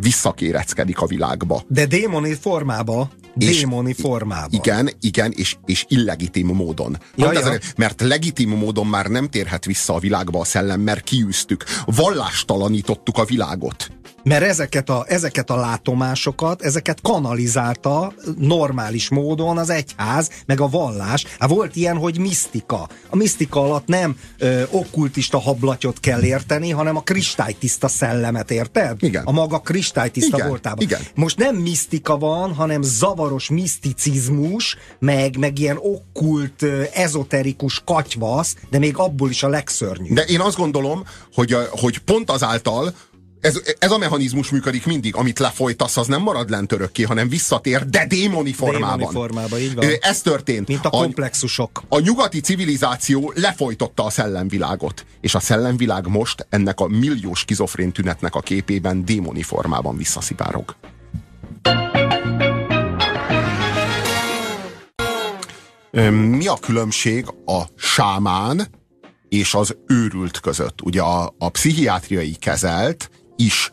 visszakéreckedik a világba. De démoni formába, És- démoni formába. Igen, igen, és, és illegitim módon. Ja, ja. ezért, mert legitim módon már nem térhet vissza a világba a szellem, mert kiűztük. Vallástalanítottuk a világot. Mert ezeket a, ezeket a látomásokat, ezeket kanalizálta normális módon az egyház, meg a vallás. Hát volt ilyen, hogy misztika. A misztika alatt nem ö, okkultista hablatyot kell érteni, hanem a kristálytiszta szellemet, érted? Igen. A maga kristálytiszta Igen, voltában. igen. Most nem misztika van, hanem zavaros miszticizmus, meg, meg ilyen okkult, ö, ezoterikus katyvasz, de még abból is a legszörnyűbb. De én azt gondolom, hogy, hogy pont azáltal, ez, ez a mechanizmus működik mindig, amit lefolytasz, az nem marad lent örökké, hanem visszatér, de démoni formában. Démoni formában, így van. Ez történt. Mint a komplexusok. A nyugati civilizáció lefolytotta a szellemvilágot, és a szellemvilág most ennek a milliós skizofrén tünetnek a képében démoni formában visszaszivárog. Mi a különbség a sámán és az őrült között. Ugye a, a pszichiátriai kezelt is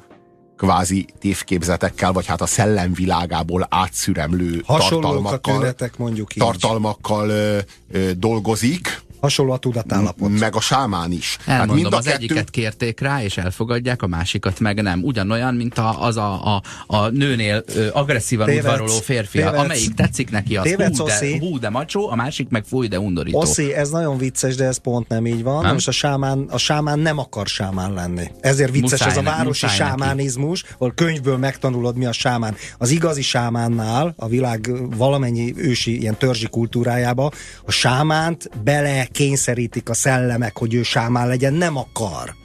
kvázi tévképzetekkel, vagy hát a szellemvilágából átszüremlő tartalmakkal, tünetek, mondjuk így. tartalmakkal ö, ö, dolgozik, Hasonló a tudatállapot. meg a sámán is. Elmondom, mind a az egyiket kérték rá, és elfogadják, a másikat meg nem. Ugyanolyan, mint a, az a, a, a nőnél ö, agresszívan Tévedsz, udvaroló férfi, tévedsz. amelyik tetszik neki, az Tévedsz, hú de, Oszi. hú de macsó, a másik meg fúj de undorító. Oszi, ez nagyon vicces, de ez pont nem így van. Nem? Most a sámán, a sámán nem akar sámán lenni. Ezért vicces Muszáj ez a városi sámánizmus, ahol könyvből megtanulod, mi a sámán. Az igazi sámánnál, a világ valamennyi ősi ilyen törzsi kultúrájába, a sámánt bele kényszerítik a szellemek, hogy ő sámán legyen, nem akar.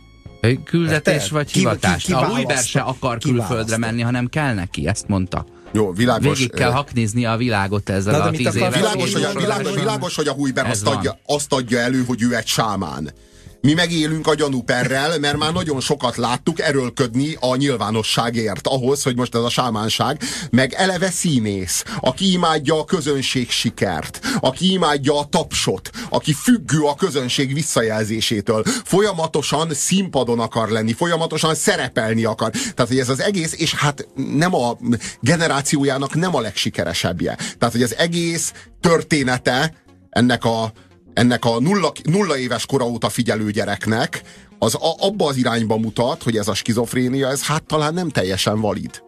Küldetés vagy Ki- hivatás. ki- a kiválasztja- Újber se akar külföldre menni, hanem kell neki, ezt mondta. Jó, világos. Végig kell haknizni a világot ezzel Na, a tíz éves Világos, hogy a, Világos, világos, hogy- a Hújber azt adja, azt adja elő, hogy ő egy sámán. Mi megélünk a gyanúperrel, mert már nagyon sokat láttuk erőlködni a nyilvánosságért ahhoz, hogy most ez a sámánság, meg eleve színész, aki imádja a közönség sikert, aki imádja a tapsot, aki függő a közönség visszajelzésétől, folyamatosan színpadon akar lenni, folyamatosan szerepelni akar. Tehát, hogy ez az egész, és hát nem a generációjának nem a legsikeresebbje. Tehát, hogy az egész története ennek a, ennek a nulla, nulla éves kora óta figyelő gyereknek az a, abba az irányba mutat, hogy ez a skizofrénia, ez hát talán nem teljesen valid.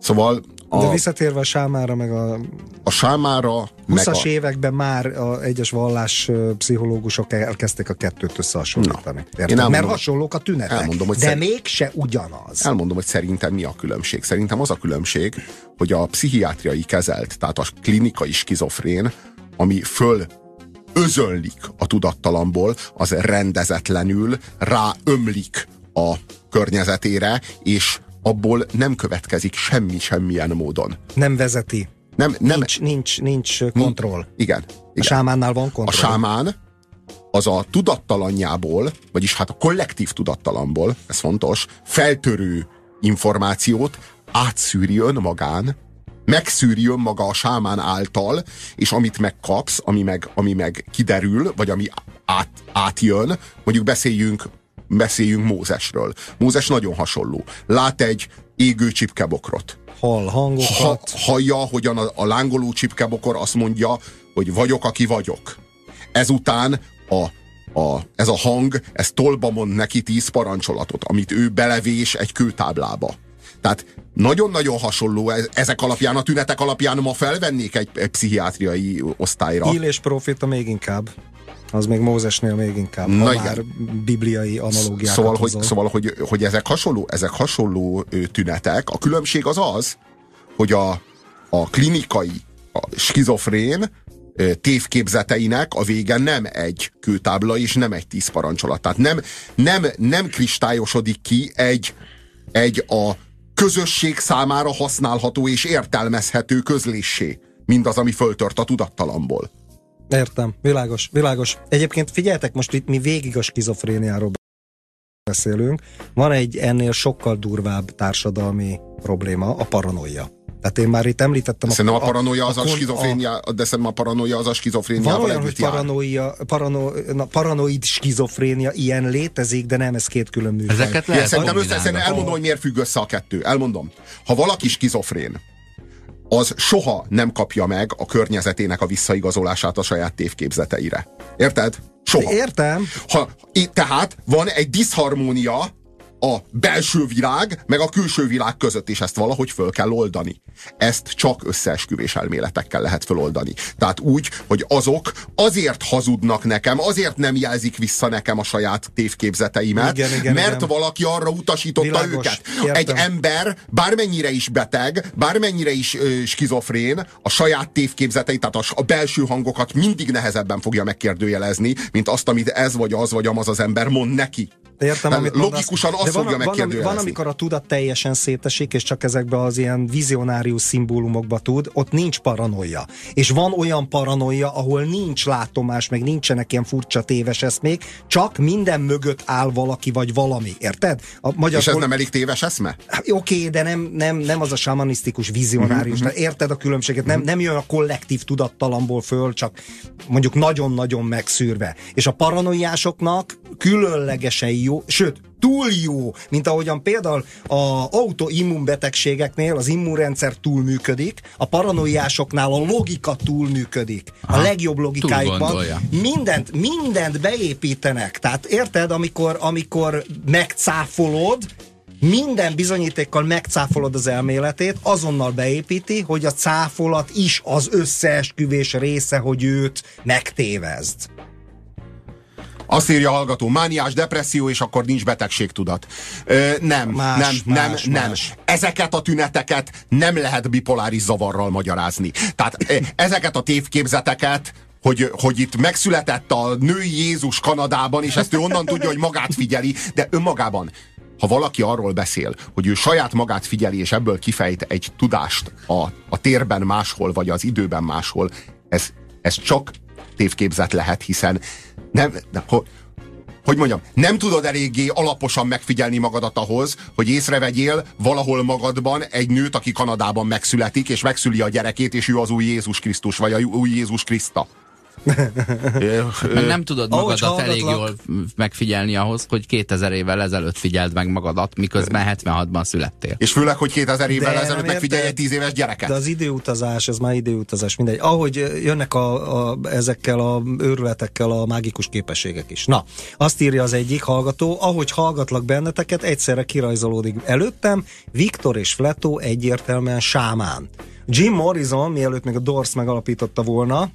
Szóval De a, visszatérve a sámára, meg a a sámára, meg 20-as a, években már a egyes vallás pszichológusok elkezdték a kettőt összehasonlítani. Elmondom- Mert hasonlók a tünetek. elmondom, hogy de szerint- mégse ugyanaz. elmondom, hogy szerintem mi a különbség. Szerintem az a különbség, hogy a pszichiátriai kezelt, tehát a klinikai skizofrén, ami föl özönlik a tudattalamból, az rendezetlenül ráömlik a környezetére, és abból nem következik semmi semmilyen módon. Nem vezeti. Nem, nem, Nincs, nincs, nincs kontroll. Igen. A igen. sámánnál van A kontroll. sámán az a tudattalanjából, vagyis hát a kollektív tudattalamból, ez fontos, feltörő információt átszűri önmagán, megszűri önmaga a sámán által, és amit megkapsz, ami meg, ami meg kiderül, vagy ami át, átjön, mondjuk beszéljünk, beszéljünk Mózesről. Mózes nagyon hasonló. Lát egy égő csipkebokrot Hall ha, hangokat. hallja, hogyan a, a lángoló csipkebokor azt mondja, hogy vagyok, aki vagyok. Ezután a, a, ez a hang, ez tolba mond neki tíz parancsolatot, amit ő belevés egy kőtáblába. Tehát nagyon-nagyon hasonló, ez- ezek alapján, a tünetek alapján ma felvennék egy, egy pszichiátriai osztályra. Ill és profita még inkább. Az még Mózesnél még inkább. Na igen. már bibliai analógiákat Szóval, hogy, szóval hogy, hogy ezek hasonló, ezek hasonló tünetek. A különbség az az, hogy a, a klinikai, a skizofrén tévképzeteinek a vége nem egy kőtábla és nem egy tíz parancsolat. Tehát nem, nem, nem kristályosodik ki egy, egy a közösség számára használható és értelmezhető közléssé, mindaz, ami föltört a tudattalamból. Értem, világos, világos. Egyébként figyeljetek, most itt mi végig a skizofréniáról beszélünk. Van egy ennél sokkal durvább társadalmi probléma, a paranoia. Tehát én már itt említettem Szerintem a paranoia az a, kon- skizofrénia, de szerintem a paranoia az a Van skizofréniával olyan, hogy paranoia, parano, na, paranoid skizofrénia, ilyen létezik, de nem, ez két külön műfaj. Ezeket Ja, lehet szerintem össze, szerintem elmondom, hogy miért függ össze a kettő. Elmondom. Ha valaki skizofrén, az soha nem kapja meg a környezetének a visszaigazolását a saját tévképzeteire. Érted? Soha. Értem, Ha, tehát van egy diszharmónia a belső világ, meg a külső világ között, és ezt valahogy föl kell oldani. Ezt csak összeesküvés elméletekkel lehet föloldani. Tehát úgy, hogy azok azért hazudnak nekem, azért nem jelzik vissza nekem a saját tévképzeteimet, Igen, igen, mert igen. valaki arra utasította Világos, őket. értem. Egy ember bármennyire is beteg, bármennyire is ö, skizofrén, a saját tévképzeteit, tehát a, a belső hangokat mindig nehezebben fogja megkérdőjelezni, mint azt, amit ez vagy az vagy amaz az ember mond neki. Értem, amit logikusan mondasz. azt De fogja van, van, van, megkérdőjelezni. amikor a tudat teljesen szétesik, és csak ezekbe az ilyen vizionárius szimbólumokba tud, ott nincs paranoia. És van olyan paranoia, ahol nincs látomás, meg nincsenek ilyen furcsa téves eszmék, csak minden mögött áll valaki vagy valami. Érted? A magyar És ez pol- nem elég téves eszme? Hát, Oké, de nem, nem, nem az a samanisztikus vizionárius. Mhm, Uh-huh, érted a különbséget? Nem, nem jön a kollektív tudattalamból föl, csak mondjuk nagyon-nagyon megszűrve. És a paranoiásoknak különlegesen jó, sőt, túl jó, mint ahogyan például a autoimmunbetegségeknél az immunrendszer túl működik, a paranoiásoknál a logika túl működik. A legjobb logikáikban gondolja. mindent, mindent beépítenek. Tehát érted, amikor, amikor megcáfolod, minden bizonyítékkal megcáfolod az elméletét, azonnal beépíti, hogy a cáfolat is az összeesküvés része, hogy őt megtévezd. Azt írja a hallgató, mániás depresszió, és akkor nincs betegségtudat. Ö, nem, Más, nem, nem, más, nem. más. Ezeket a tüneteket nem lehet bipoláris zavarral magyarázni. Tehát ezeket a tévképzeteket, hogy, hogy itt megszületett a női Jézus Kanadában, és ezt ő onnan tudja, hogy magát figyeli, de önmagában ha valaki arról beszél, hogy ő saját magát figyeli, és ebből kifejt egy tudást a, a térben máshol, vagy az időben máshol, ez, ez csak tévképzet lehet, hiszen nem, nem ho, hogy mondjam, nem tudod eléggé alaposan megfigyelni magadat ahhoz, hogy észrevegyél valahol magadban egy nőt, aki Kanadában megszületik, és megszüli a gyerekét, és ő az új Jézus Krisztus, vagy a új Jézus Kriszta. Meg nem tudod Ahogy magadat elég hallgatlak- jól megfigyelni ahhoz, hogy 2000 évvel ezelőtt figyeld meg magadat, miközben 76-ban születtél. És főleg, hogy 2000 évvel De ezelőtt megfigyelj egy érted? 10 éves gyereket. De az időutazás, ez már időutazás, mindegy. Ahogy jönnek a, a, ezekkel a őrületekkel a mágikus képességek is. Na, azt írja az egyik hallgató, ahogy hallgatlak benneteket, egyszerre kirajzolódik előttem, Viktor és Fletó egyértelműen sámán. Jim Morrison, mielőtt még a Doors megalapította volna,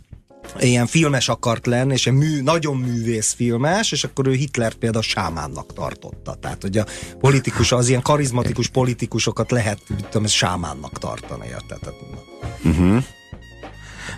ilyen filmes akart lenni, és egy mű, nagyon művész filmes, és akkor ő Hitlert például sámánnak tartotta. Tehát, hogy a politikus, az ilyen karizmatikus politikusokat lehet, tudom, sámánnak tartani, érted? Na.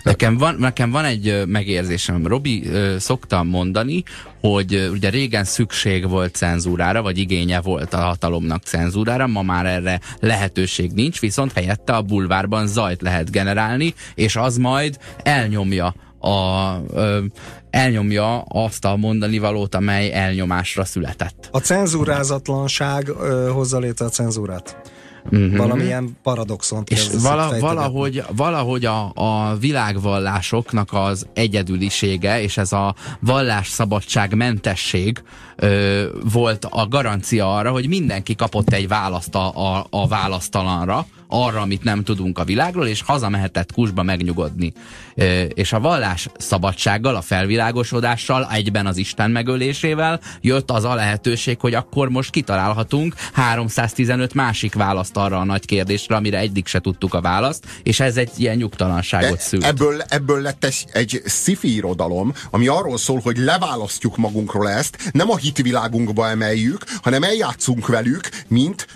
Nekem van, nekem van egy megérzésem. Robi ö, szokta mondani, hogy ugye régen szükség volt cenzúrára, vagy igénye volt a hatalomnak cenzúrára, ma már erre lehetőség nincs, viszont helyette a bulvárban zajt lehet generálni, és az majd elnyomja a, ö, elnyomja azt a mondani valót, amely elnyomásra született. A cenzúrázatlanság ö, hozza létre a cenzúrát. Mhm. Valamilyen paradoxont És vala, valahogy, valahogy a, a világvallásoknak az egyedülisége és ez a vallásszabadság mentesség ö, volt a garancia arra, hogy mindenki kapott egy választ a, a, a választalanra, arra, amit nem tudunk a világról, és hazamehetett kusba megnyugodni. Ö, és a vallás szabadsággal, a felvilágosodással, egyben az Isten megölésével jött az a lehetőség, hogy akkor most kitalálhatunk 315 másik választ arra a nagy kérdésre, amire eddig se tudtuk a választ, és ez egy ilyen nyugtalanságot szült. Ebből, ebből lett egy, egy sci-fi irodalom, ami arról szól, hogy leválasztjuk magunkról ezt, nem a hitvilágunkba emeljük, hanem eljátszunk velük, mint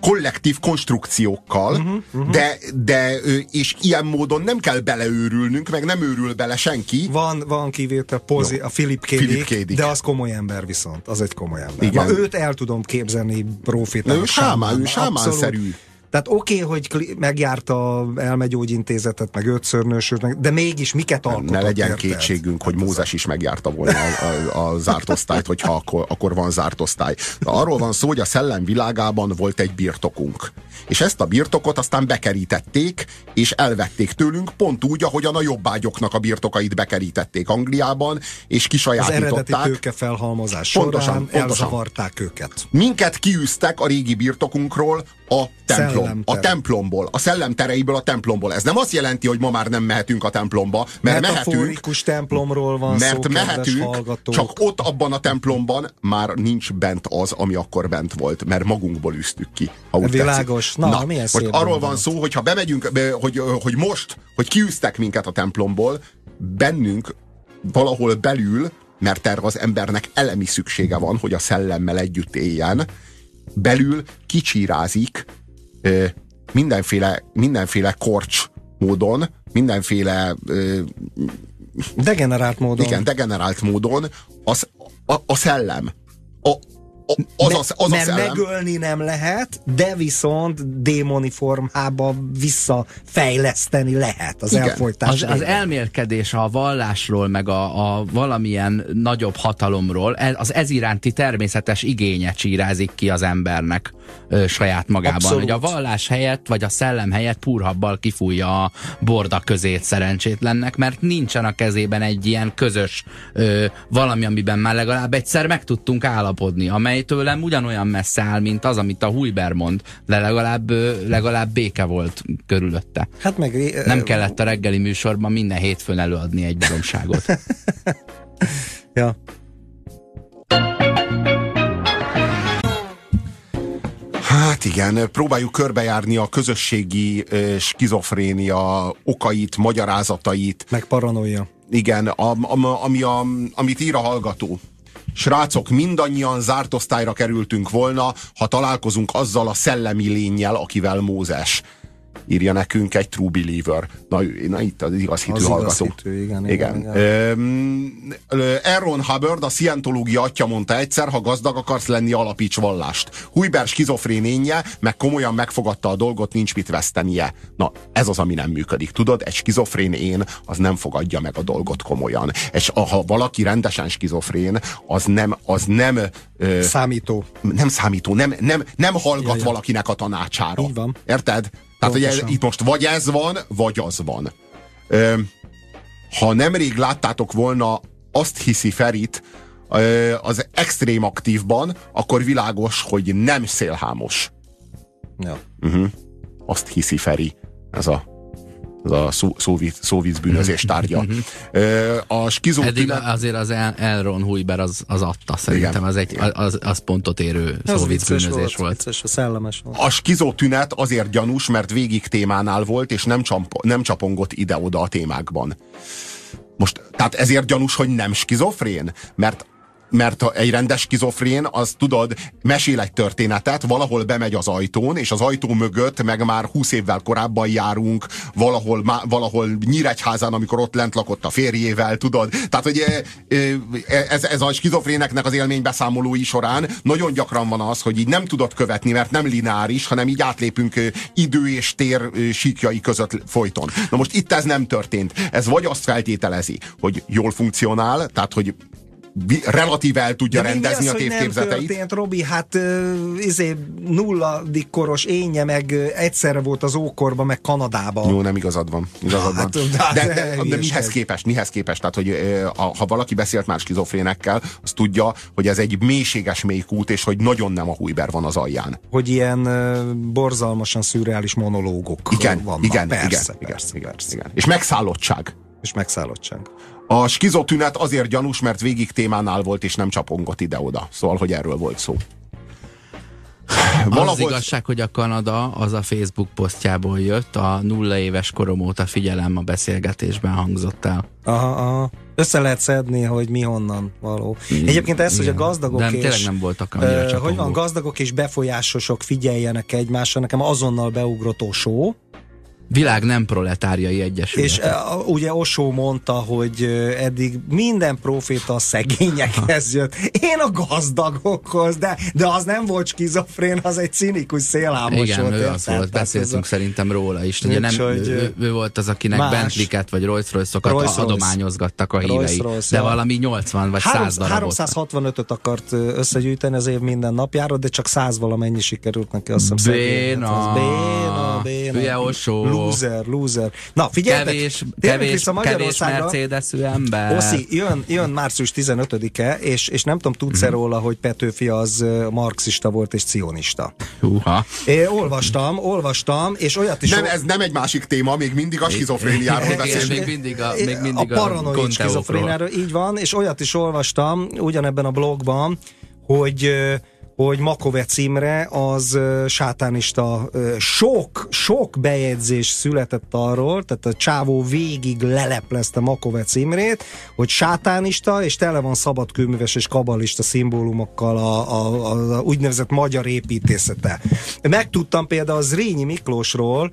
kollektív konstrukciókkal, uh-huh, uh-huh. de, de és ilyen módon nem kell beleőrülnünk, meg nem őrül bele senki. Van, van kivétel, Pozi, a Philip K. Philip Dick, K. Dick. de az komoly ember viszont, az egy komoly ember. Igen. Na, őt el tudom képzelni profétának. Ő sámán, ő sámánszerű. Tehát oké, okay, hogy megjárta elmegyógyintézetet, meg ötször nősült, meg, de mégis miket alkotott? Ne legyen érted? kétségünk, hogy Mózes is megjárta volna a, a, a zárt osztályt, hogyha akkor, akkor van zárt osztály. De arról van szó, hogy a szellem világában volt egy birtokunk. És ezt a birtokot aztán bekerítették, és elvették tőlünk, pont úgy, ahogyan a jobbágyoknak a birtokait bekerítették Angliában, és Az eredeti kisajátították. tőke felhalmozás Pontosan, során pontosan. elzavarták őket. Minket kiűztek a régi birtokunkról a templom, a templomból, a szellemtereiből a templomból. Ez nem azt jelenti, hogy ma már nem mehetünk a templomba, mert mehetünk, templomról van szó, mert kedves mehetünk, hallgatók. csak ott abban a templomban már nincs bent az, ami akkor bent volt, mert magunkból üztük ki. Ha úgy Világos. tetszik. Na, milyen most szép arról van szó, hogy ha bemegyünk, be- hogy, hogy most, hogy kiűztek minket a templomból, bennünk valahol belül, mert erre az embernek elemi szüksége van, hogy a szellemmel együtt éljen, belül kicsírázik ö, mindenféle, mindenféle korcs módon, mindenféle ö, Degenerált módon. igen, degenerált módon az, a, a szellem. A, az, az, az a mert szellem. megölni nem lehet, de viszont démoni formába visszafejleszteni lehet az Igen. elfolytás. Az, az elmélkedés a vallásról, meg a, a valamilyen nagyobb hatalomról, az ez iránti természetes igénye csírázik ki az embernek ö, saját magában. Abszolút. Hogy a vallás helyett, vagy a szellem helyett purhabbal kifújja a borda közét szerencsétlennek, mert nincsen a kezében egy ilyen közös ö, valami, amiben már legalább egyszer meg tudtunk állapodni, amely tőlem ugyanolyan messze áll, mint az, amit a Hujber mond, de legalább, ö, legalább béke volt körülötte. Hát meg Nem kellett a reggeli műsorban minden hétfőn előadni egy baromságot. Ja. Hát igen, próbáljuk körbejárni a közösségi skizofrénia okait, magyarázatait, Meg paranoia. igen, am, am, ami a, amit ír a hallgató. Srácok, mindannyian zárt osztályra kerültünk volna, ha találkozunk azzal a szellemi lényel, akivel Mózes. Írja nekünk egy true believer. Na, na itt az igaz hitű Az igaz hallgató. hitű, igen, igen. igen, ö, Aaron Hubbard, a szientológia atya mondta egyszer, ha gazdag akarsz lenni, alapíts vallást. Huber skizofrénénje, meg komolyan megfogadta a dolgot, nincs mit vesztenie. Na, ez az, ami nem működik. Tudod, egy skizofrén én, az nem fogadja meg a dolgot komolyan. És ha valaki rendesen skizofrén, az nem, az nem, ö, Számító. nem számító, nem, nem, nem hallgat Ja, ja. valakinek a tanácsára. Így van. Érted? Tehát, Pontosan. itt most vagy ez van, vagy az van. Ö, ha nemrég láttátok volna azt hiszi Ferit ö, az extrém aktívban, akkor világos, hogy nem szélhámos. Ja. Uh-huh. Azt hiszi Feri. Ez a ez a szó, szóvic, szóvic bűnözés tárgya. Ö, a skizó Eddig azért az El- Elron Huiber az, az adta, szerintem Igen. az, egy, az, az pontot érő szóvic bűnözés volt. Vicces, szellemes volt. A skizó tünet azért gyanús, mert végig témánál volt, és nem, csamp- nem csapongott ide-oda a témákban. Most, tehát ezért gyanús, hogy nem skizofrén? Mert mert egy rendes skizofrén, az tudod, mesél egy történetet, valahol bemegy az ajtón, és az ajtó mögött meg már 20 évvel korábban járunk, valahol, má, valahol Nyíregyházán, amikor ott lent lakott a férjével, tudod? Tehát, hogy eh, eh, ez, ez a skizofréneknek az élménybeszámolói során nagyon gyakran van az, hogy így nem tudod követni, mert nem lineáris, hanem így átlépünk eh, idő és tér síkjai között folyton. Na most itt ez nem történt. Ez vagy azt feltételezi, hogy jól funkcionál, tehát, hogy relatív el tudja De mi- mi rendezni az, a tévképzeteit. történt, Robi, hát izé, nulladik koros énje meg egyszerre volt az ókorban, meg Kanadában. Jó, nem igazad van. Igazad Hát, van. de- De, de, de mihez képest? Mihez képest? Tehát, hogy ha valaki beszélt már skizofrénekkel, az tudja, hogy ez egy mélységes mélykút, és hogy nagyon nem a Hujber van az alján. Hogy ilyen borzalmasan szürreális monológok Igen, vannak. igen, persze, igen, persze, igen, persze. igen. És megszállottság. És megszállottság. A skizotünet azért gyanús, mert végig témánál volt, és nem csapongott ide-oda. Szóval, hogy erről volt szó. Az igazság, hogy a Kanada az a Facebook posztjából jött, a nulla éves korom óta figyelem a beszélgetésben hangzott el. Aha, aha. Össze lehet szedni, hogy mi honnan való. Egyébként ez, hogy a Igen. gazdagok De és... tényleg nem voltak annyira ö, Hogy van, gazdagok és befolyásosok figyeljenek egymásra, nekem azonnal beugrott Osó, Világ nem proletáriai egyesület. és uh, ugye Osó mondta, hogy uh, eddig minden proféta a szegényekhez jött. Én a gazdagokhoz, de, de az nem volt skizofrén, az egy cinikus szélhámos Igen, volt. ő az volt, beszéltünk a- szerintem róla is. Ugye nem, Úgyhogy, ő, ő, volt az, akinek más. Bentley-ket vagy Rolls-Royce-okat Rolls-Royce. adományozgattak a hívei, Rolls-Royce, de ja. valami 80 vagy 100 Három- darabot. 365-öt akart összegyűjteni az év minden napjára, de csak 100 valamennyi sikerült neki, azt hiszem. Béna. Béna, béna. Hülye Osó. Loser, loser. Na, figyeljetek! Kevés, kevés, vissza kevés. Mercedesű ember. Oszi, jön, jön március 15-e, és, és nem tudom, tudsz-e Mhm. róla, hogy Petőfi az marxista volt és cionista. Húha. É, olvastam, olvastam, és olyat is... Nem, ol- ez nem egy másik téma, még mindig a skizofréniáról beszélünk. még mindig a, még mindig a a, paranoid Conteókról. skizofrénáról, így van, és olyat is olvastam ugyanebben a blogban, hogy hogy Makovec Imre az sátánista, sok, sok bejegyzés született arról, tehát a csávó végig leleplezte Makovec Imrét, hogy sátánista, és tele van szabadkőműves és kabalista szimbólumokkal a, a, a, a úgynevezett magyar építészete. Megtudtam például az Rényi Miklósról,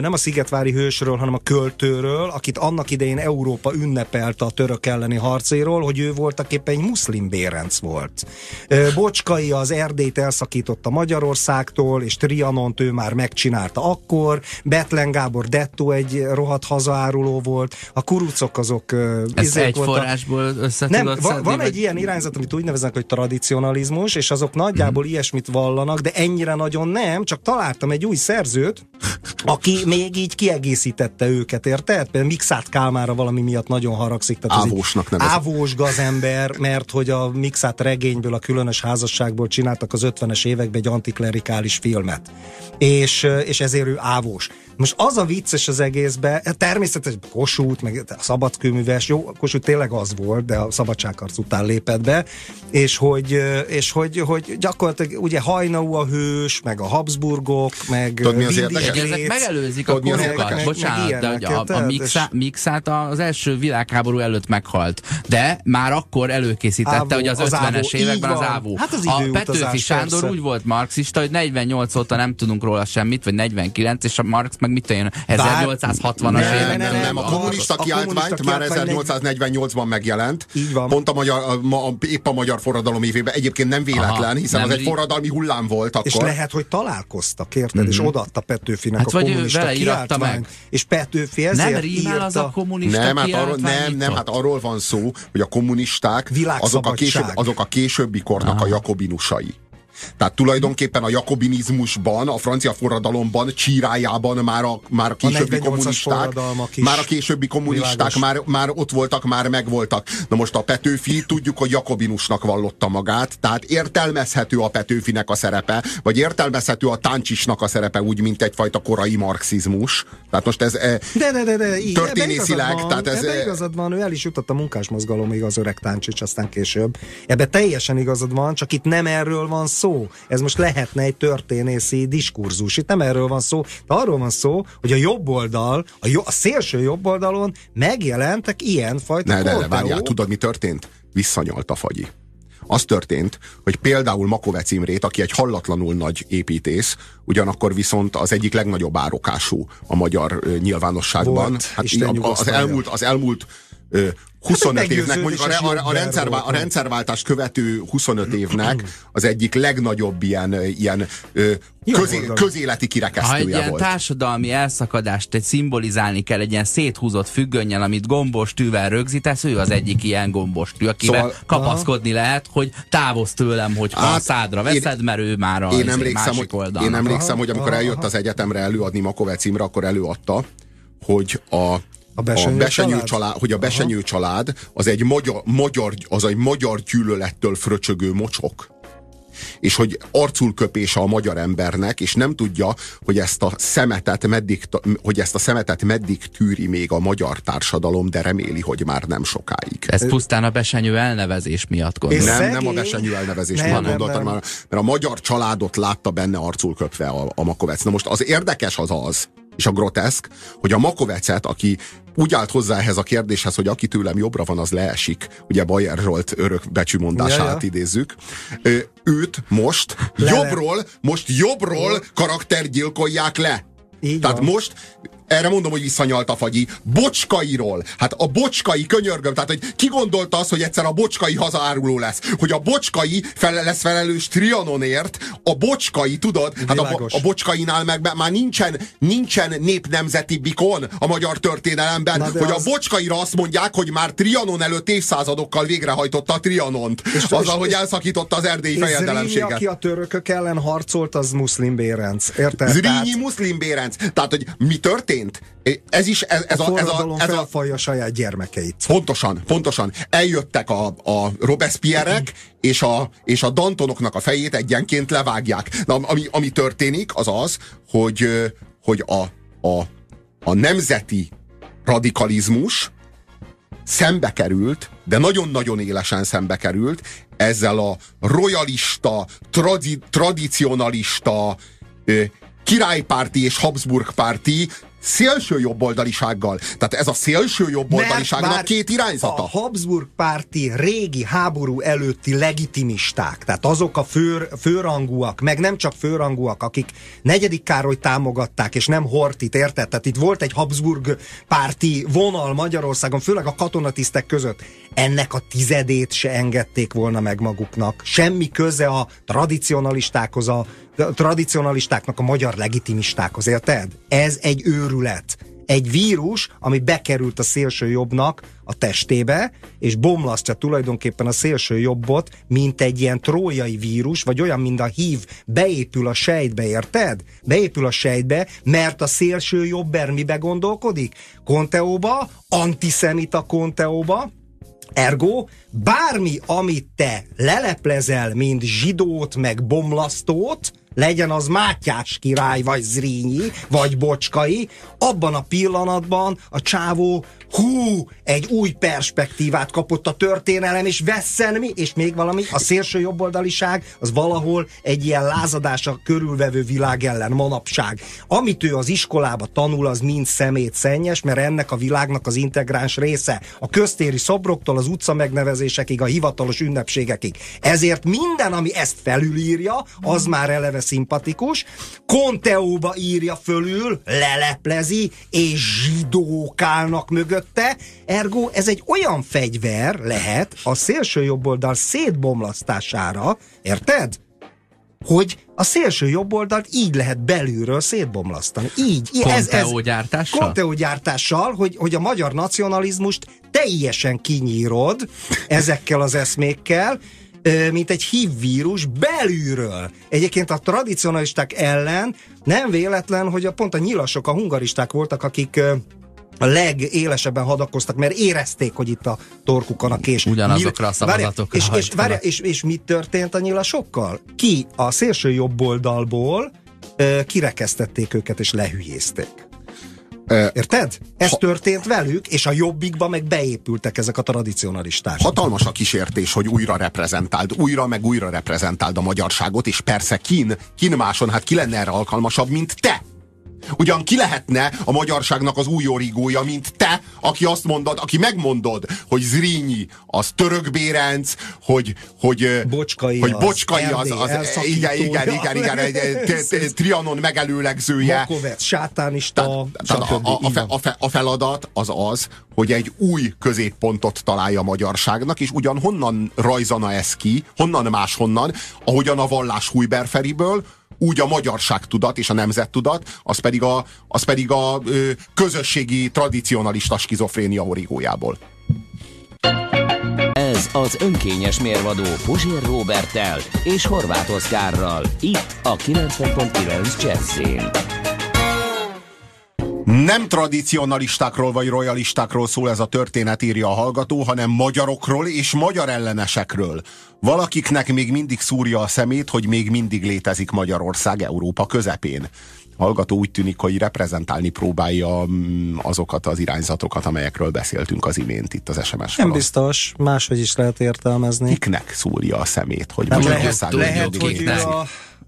nem a Szigetvári hősről, hanem a költőről, akit annak idején Európa ünnepelte a török elleni harcéról, hogy ő voltak éppen egy muszlim bérenc volt. Bocskai az Erdélyt elszakította Magyarországtól, és Trianont ő már megcsinálta akkor, Betlen Gábor Detto egy rohadt hazaáruló volt, a kurucok azok Ez egy voltak. forrásból Nem, tudod va, szedni, van vagy- egy ilyen irányzat, amit úgy neveznek, hogy tradicionalizmus, és azok nagyjából Mhm. ilyesmit vallanak, de ennyire nagyon nem, csak találtam egy új szerzőt, aki még így kiegészítette őket, érted? Például Mixát Kálmára valami miatt nagyon haragszik. Tehát Ávósnak nevezett. Ávós gazember, mert hogy a Mixát regényből, a különös házasságból csináltak az 50-es években egy antiklerikális filmet. És, és ezért ő ávós. Most az a vicces az egészben, természetesen Kossuth, meg a szabadkőműves, jó, Kossuth tényleg az volt, de a szabadságharc után lépett be, és hogy, és hogy, hogy gyakorlatilag ugye Hajnau a hős, meg a Habsburgok, meg Tudod, mi az érdekes? Ugye ezek megelőzik a Tudod, az korokat. Bocsánat, Meg de hogy a, a ilyeneket, mixá, és- mixát az első világháború előtt meghalt. De már akkor előkészítette, Ávó, hogy az az 50-es ávó, így években az ávó. Hát az a Petőfi Sándor persze. úgy volt marxista, hogy 48 óta nem tudunk róla semmit, vagy 49, és a Marx meg mit olyan 1860-as Nem, években. Nem, nem, nem, a A- kommunista a kiáltványt kommunista már kiáltvány 1848-ban megjelent. Így van. Pont a magyar, a, ma, épp a magyar forradalom évében. Egyébként nem véletlen, Aha, hiszen nem az egy forradalmi hullám volt akkor. És lehet, hogy találkoztak, érted? És odaadta Petőfinek Hát a kommunista kiáltványt. meg. És Petőfi ezért Nem írta, az a kommunista nem, hát arról, nem, nem, hát arról van szó, hogy a kommunisták azok a, később, azok a későbbi kornak a jakobinusai. Tehát tulajdonképpen a jakobinizmusban, a francia forradalomban, csírájában már a, már a későbbi 48-as kommunisták, már a későbbi kommunisták már, már ott voltak, már megvoltak. Na most a Petőfi tudjuk, hogy jakobinusnak vallotta magát, tehát értelmezhető a Petőfinek a szerepe, vagy értelmezhető a Táncsisnak a szerepe úgy, mint egyfajta korai marxizmus. Tehát most ez eh, De, de, de, de, így, Történészileg, van, tehát ez- ebben igazad van, ő el is jutott a munkásmozgalomig az öreg Táncsics, aztán később. Ebben teljesen igazad van, csak itt nem erről van szó. Ez most lehetne egy történészi diskurzus. Itt nem erről van szó, de arról van szó, hogy a jobb oldal, a, jo- a szélső jobb oldalon megjelentek ilyen fajta Ne, de, korteók. várjál, tudod, mi történt? Visszanyalt a fagyi. Az történt, hogy például Makovec Imrét, aki egy hallatlanul nagy építész, ugyanakkor viszont az egyik legnagyobb árokású a magyar nyilvánosságban. Volt, hát Isten az elmúlt, az elmúlt ö, 25 egy évnek, mondjuk a, a, a, rendszervá, volt. a rendszerváltást követő 25 évnek az egyik legnagyobb ilyen, ilyen ö, közé, közéleti Ha egy kirekesztője ilyen volt. társadalmi elszakadást egy szimbolizálni kell egy ilyen széthúzott függönnyel, amit gombos tűvel rögzítesz, ő az egyik ilyen gombos tű, akivel Szóval- kapaszkodni lehet, hogy távozz tőlem, hogy ha a Hát, szádra én- veszed, mert ő már a én izé, emlékszem, másik hogy, oldalon. én emlékszem, Aha, hogy amikor aha, eljött aha. az egyetemre előadni Makovec Imre, akkor előadta, hogy a A Besenyő a besenyő család? család, hogy a besenyő család az egy magyar, magyar, az egy magyar gyűlölettől fröcsögő mocsok. És hogy arcul köpése a magyar embernek, és nem tudja, hogy ezt a szemetet meddig, hogy ezt a szemetet meddig tűri még a magyar társadalom, de reméli, hogy már nem sokáig. Ez pusztán a besenyő elnevezés miatt gondolom. Nem, szegény- nem a besenyő elnevezés Nem, miatt gondoltam. Mert, mert a magyar családot látta benne arcul köpve a, a Makovec. Na most az érdekes az az, és a groteszk, hogy a Makovecet, aki úgy állt hozzá ehhez a kérdéshez, hogy aki tőlem jobbra van, az leesik. Ugye Bajer Zsolt örök becsümondását Ja, ja. idézzük. Ö, őt most Lele. jobbról, most jobbról karaktergyilkolják le. Így Tehát van. most erre mondom, hogy visszanyalt a fagyi. Bocskairól. Hát a bocskai könyörgöm. Tehát, hogy ki gondolta azt, hogy egyszer a bocskai hazaáruló lesz? Hogy a bocskai fele lesz felelős Trianonért, a bocskai, tudod? Hát a, a bocskainál meg már nincsen, nincsen népnemzeti bikon a magyar történelemben, hogy az- a bocskaira azt mondják, hogy már Trianon előtt évszázadokkal végrehajtotta a Trianont. Azzal, és- hogy elszakította az erdélyi És fejedelemséget. aki a törökök ellen harcolt, az muszlim bérenc. Érted? Zrínyi Tehát muszlim bérenc. Tehát, hogy mi történt? Ez is, ez, ez, a a, ez, a, ez a, felfalja saját gyermekeit. Pontosan, pontosan. Eljöttek a, a Robespierrek, és a, és a Dantonoknak a fejét egyenként levágják. Na, ami, ami történik, az az, hogy, hogy a, a, a nemzeti radikalizmus szembe került, de nagyon-nagyon élesen szembe került ezzel a royalista, tradi- tradicionalista, királypárti és Habsburg-párti szélső jobboldalisággal. Tehát ez a szélső jobboldaliságnak két irányzata. A Habsburg párti régi háború előtti legitimisták, tehát azok a fő, főrangúak, meg nem csak főrangúak, akik negyedik Károly támogatták, és nem Hortit, érted? Tehát itt volt egy Habsburg párti vonal Magyarországon, főleg a katonatisztek között. Ennek a tizedét se engedték volna meg maguknak. Semmi köze a tradicionalistákhoz, a a tradicionalistáknak a magyar legitimistákhoz, érted? Ez egy őrület. Egy vírus, ami bekerült a szélső jobbnak a testébe, és bomlasztja tulajdonképpen a szélső jobbot, mint egy ilyen trójai vírus, vagy olyan, mint a hív, beépül a sejtbe, érted? Beépül a sejtbe, mert a szélső jobber mibe gondolkodik? Konteóba, antiszemita konteóba, Ergo, bármi, amit te leleplezel, mint zsidót, meg bomlasztót, legyen az Mátyás király, vagy Zrínyi, vagy Bocskai, abban a pillanatban a csávó hú, egy új perspektívát kapott a történelem, és vesszen mi, és még valami, a szélső jobboldaliság az valahol egy ilyen lázadás a körülvevő világ ellen manapság. Amit ő az iskolába tanul, az mind szemét szennyes, mert ennek a világnak az integráns része. A köztéri szobroktól az utca megnevezésekig, a hivatalos ünnepségekig. Ezért minden, ami ezt felülírja, az már eleve szimpatikus. Konteóba írja fölül, leleplezi, és zsidókálnak mögötte. Ergo ez egy olyan fegyver lehet a szélső jobboldal szétbomlasztására, érted? hogy a szélső jobboldalt így lehet belülről szétbomlasztani. Így. Konteógyártással? Konteógyártással, hogy, hogy a magyar nacionalizmust teljesen kinyírod ezekkel az eszmékkel, mint egy HIV vírus belülről. Egyébként a tradicionalisták ellen nem véletlen, hogy a, pont a nyilasok, a hungaristák voltak, akik a legélesebben hadakoztak, mert érezték, hogy itt a torkukon a kés. Ugyanazokra a szavazatokra és, és, várja, és, és mit történt a nyilasokkal? Ki a szélső jobb oldalból ö, kirekesztették őket és lehülyézték. Érted? Ez ha- történt velük, és a jobbikba meg beépültek ezek a tradicionalisták. Hatalmas a kísértés, hogy újra reprezentáld, újra meg újra reprezentáld a magyarságot, és persze kin, kin máson, hát ki lenne erre alkalmasabb, mint te? Ugyan ki lehetne a magyarságnak az új origója, mint te, aki azt mondod, aki megmondod, hogy Zrínyi az török bérenc, hogy, hogy, Bocskai hogy az Bocskai az, az, elszakítója. igen, igen, igen, igen, egy- Trianon megelőlegzője. Makovec, sátánista, Tehát stb. a, a, a, Így fe, van. a, fe, a feladat az az, hogy egy új középpontot találja a magyarságnak, és ugyan honnan rajzana ez ki, honnan máshonnan, ahogyan a vallás Hújberferiből, úgy a magyarság tudat és a nemzettudat, az pedig a, az pedig a ö, közösségi tradicionalista skizofrénia origójából. Ez az önkényes mérvadó Puzsér Robertel és Horváth Oszkárral. Itt a 90.9 Jazzin. Nem tradicionalistákról vagy royalistákról szól ez a történet, írja a hallgató, hanem magyarokról és magyar ellenesekről. Valakiknek még mindig szúrja a szemét, hogy még mindig létezik Magyarország Európa közepén. A hallgató úgy tűnik, hogy reprezentálni próbálja mm, azokat az irányzatokat, amelyekről beszéltünk az imént itt az SMS Nem falat. biztos, máshogy is lehet értelmezni. Kiknek szúrja a szemét, hogy Nem Magyarország lehet, lehet, hogy a,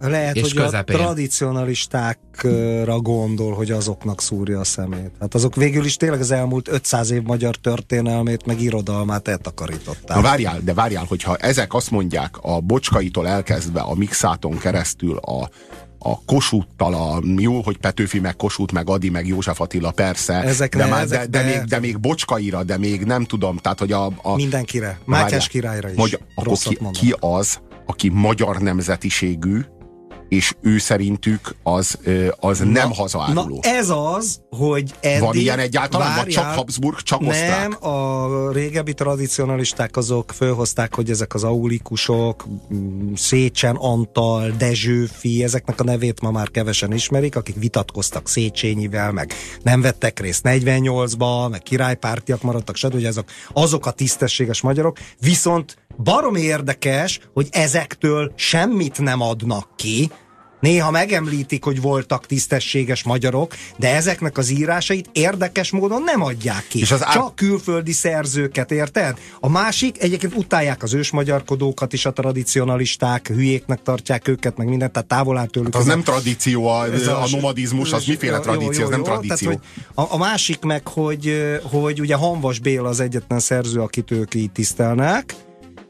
lehet, És hogy a közepén. tradicionalistákra gondol, hogy azoknak szúrja a szemét. Hát azok végül is tényleg az elmúlt 500 év magyar történelmét, meg irodalmát eltakarították. Na várjál, de várjál, hogyha ezek azt mondják a Bocskaitól elkezdve a Mixáton keresztül a, a Kossuthtal, a, jó, hogy Petőfi, meg Kossuth, meg Adi, meg József Attila, persze, Ezek de, ne- már, de, ezek de, ne- még, de még Bocskaira, de még nem tudom, tehát hogy a... a Mindenkire. Mátyás királyra is. Hogy, akkor ki, mondom. ki az, aki magyar nemzetiségű, és ő szerintük az, az nem Na hazaáruló. ez az, hogy eddig... Van ilyen egyáltalán? Vagy csak Várjál, Habsburg, csak osztrák? Nem, a régebbi tradicionalisták azok fölhozták, hogy ezek az aulikusok, mm, Szécsen Antal, Dezsőfi, ezeknek a nevét ma már kevesen ismerik, akik vitatkoztak Széchenyivel, meg nem vettek részt 48-ba, meg királypártiak maradtak, stb. azok, azok a tisztességes magyarok, viszont baromi érdekes, hogy ezektől semmit nem adnak ki, Néha megemlítik, hogy voltak tisztességes magyarok, de ezeknek az írásait érdekes módon nem adják ki. És az ár- Csak külföldi szerzőket, érted? A másik, egyébként utálják az ősmagyarkodókat is a tradicionalisták, hülyéknek tartják őket, meg mindent, tehát távol áll tőlük. Hát az ez a- nem tradíció, a, ez a nomadizmus, az miféle Jó, tradíció, jó, az nem jó, tradíció. Tehát, hogy a, a másik meg, hogy, hogy ugye Hanvas Béla az egyetlen szerző, akit ők így tisztelnek,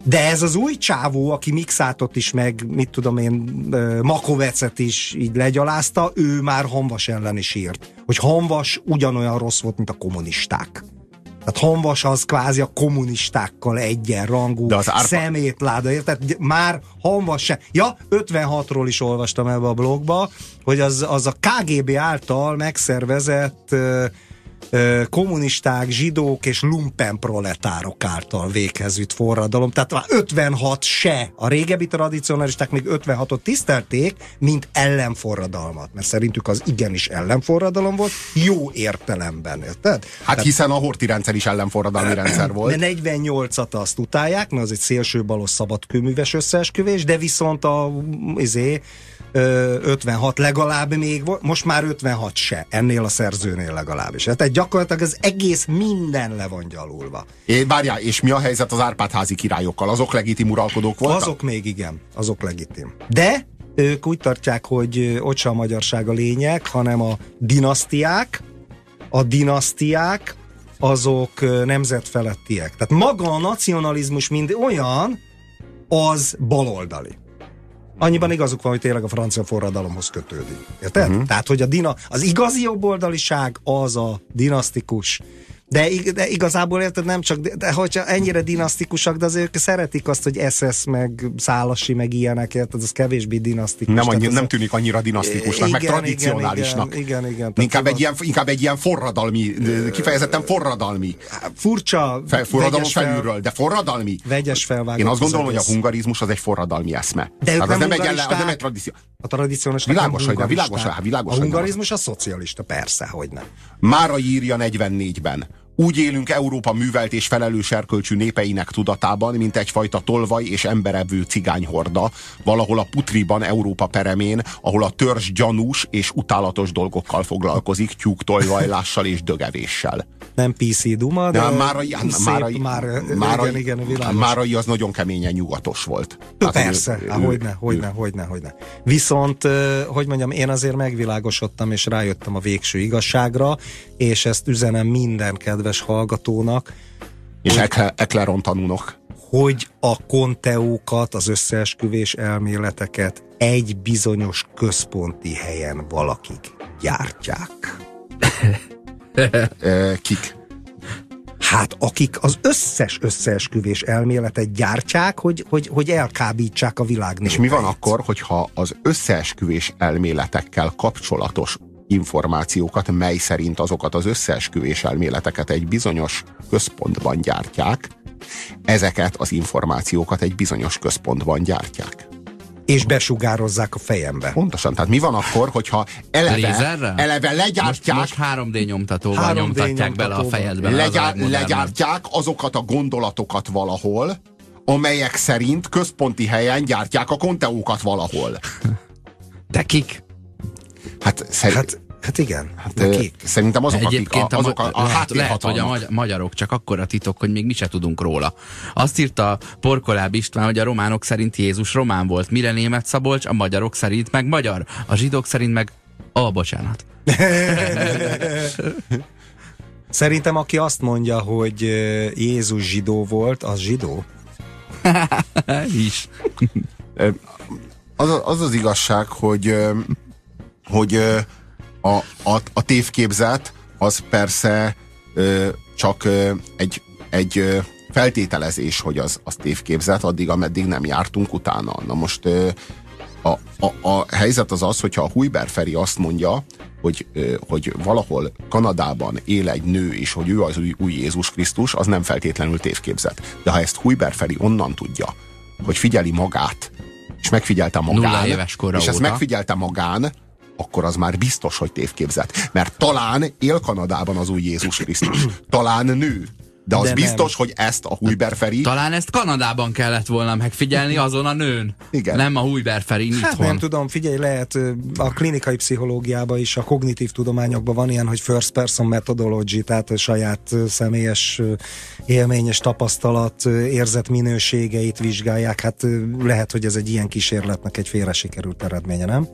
de ez az új csávó, aki Mixátot is, meg mit tudom én, Makovecet is így legyalázta, ő már Hanvas ellen is írt. Hogy Hanvas ugyanolyan rossz volt, mint a kommunisták. Tehát Hanvas az kvázi a kommunistákkal egyenrangú De az árpa- szemétláda, érted? Már Hanvas se. Ja, 56-ról is olvastam ebbe a blogba, hogy az, az a KGB által megszervezett ö, kommunisták, zsidók és lumpen proletárok által véghez vitt forradalom. Tehát már 56 se. A régebbi tradicionalisták még 56-ot tisztelték, mint ellenforradalmat. Mert szerintük az igenis ellenforradalom volt, jó értelemben, érted? Hát hiszen a horti rendszer is ellenforradalmi rendszer volt. De 48-at azt utálják, mert az egy szélső balos szabadkőműves összeesküvés, de viszont a izé, 56 legalább még most már 56 se, ennél a szerzőnél legalábbis. Tehát gyakorlatilag az egész minden le van gyalulva. É, várjál, és mi a helyzet az Árpád-házi királyokkal? Azok legitim uralkodók voltak? Azok még igen, azok legitim. De ők úgy tartják, hogy ott sem a magyarság a lényeg, hanem a dinasztiák, a dinasztiák azok nemzetfelettiek. Tehát maga a nacionalizmus mind olyan, az baloldali. Annyiban igazuk van, hogy tényleg a francia forradalomhoz kötődik. Érted? Uh-huh. Tehát, hogy a dina, az igazi jobboldaliság az a dinasztikus. De, ig- de igazából érted, nem csak, de, de hogyha ennyire dinasztikusak, de azért ők szeretik azt, hogy SS, meg Szálasi, meg ilyenek, érted, az kevésbé dinasztikus. Nem, annyi, nem tűnik annyira dinasztikusnak, meg Igen, tradicionálisnak. Igen, igen, igen. Tehát Inkább az egy, ilyen, inkább egy ilyen forradalmi, kifejezetten forradalmi. Furcsa, Fe, forradalom fel- felülről, de forradalmi. Vegyes felvágott Én azt gondolom, az hogy a hungarizmus az egy forradalmi eszme. De az nem nem, egy az nem egy tradíció. A tradicionális Világos, hogy nem, világos, hát világos, A hungarizmus a szocialista, persze, hogy nem. Mára írja 44-ben. Úgy élünk Európa művelt és felelős erkölcsű népeinek tudatában, mint egyfajta tolvaj és emberevő cigányhorda, valahol a putriban Európa peremén, ahol a törzs gyanús és utálatos dolgokkal foglalkozik, tyúktolvajlással és dögevéssel. Nem PC Duma, de, a Márai, hát szép, Márai, már, Márai, igen, igen, világos. Márai az nagyon keményen nyugatos volt. Ő, Tehát, Persze, ő- há, ő- hogyne, ő- hogyne, hogyne, hogyne. Viszont, hogy mondjam, én azért megvilágosodtam, és rájöttem a végső igazságra, és ezt üzenem minden kedves hallgatónak, És Ekle- Ekleron tanúnok. hogy a konteókat, az összeesküvés elméleteket egy bizonyos központi helyen valakik gyártják. Kik? Hát akik az összes összeesküvés elméletet gyártják, hogy, hogy, hogy elkábítsák a világ És mi van akkor, hogyha az összeesküvés elméletekkel kapcsolatos információkat, mely szerint azokat az összeesküvés elméleteket egy bizonyos központban gyártják, ezeket az információkat egy bizonyos központban gyártják. És besugározzák a fejembe. Pontosan. Tehát mi van akkor, hogyha eleve, eleve Most, legyártják, most 3D nyomtatóval 3D nyomtatják bele a nyomtatóval. fejedbe. az legyár, legmodernebb. legyártják azokat a gondolatokat valahol, amelyek szerint központi helyen gyártják a konteókat valahol. De kik? Hát, szer- Hát, hát igen, hát kik? Szerintem azok, akik Egyébként a, a, azok a, a lehet, lehet, hogy a magyarok csak akkora titok, hogy még mi se tudunk róla. Azt írta Porkoláb István, hogy a románok szerint Jézus román volt, mire német Szabolcs, a magyarok szerint meg magyar, a zsidók szerint meg... Oh, bocsánat. Szerintem aki azt mondja, hogy Jézus zsidó volt, az zsidó. Is. Az, a- az az igazság, hogy, hogy a, a, a tévképzet az persze csak egy, egy feltételezés, hogy az, az tévképzet, addig, ameddig nem jártunk utána. Na most a, a, a helyzet az az, hogyha a Hujber Feri azt mondja, hogy, hogy valahol Kanadában él egy nő, és hogy ő az új, új Jézus Krisztus, az nem feltétlenül tévképzet. De ha ezt Hujber Feri onnan tudja, hogy figyeli magát, és megfigyelte magán, és ezt megfigyelte magán, akkor az már biztos, hogy tévképzet. Mert talán él Kanadában az új Jézus Krisztus. Talán nő. De az De biztos, hogy ezt a Hújber Feri... Talán ezt Kanadában kellett volna megfigyelni azon a nőn. Igen. Nem a Hújberferi Hát itthon. nem tudom, figyelj, lehet a klinikai pszichológiában is, a kognitív tudományokban van ilyen, hogy first person methodology, tehát a saját személyes élményes tapasztalat, ö, érzett minőségeit vizsgálják. Hát lehet, hogy ez egy ilyen kísérletnek egy félre sikerült eredménye, nem?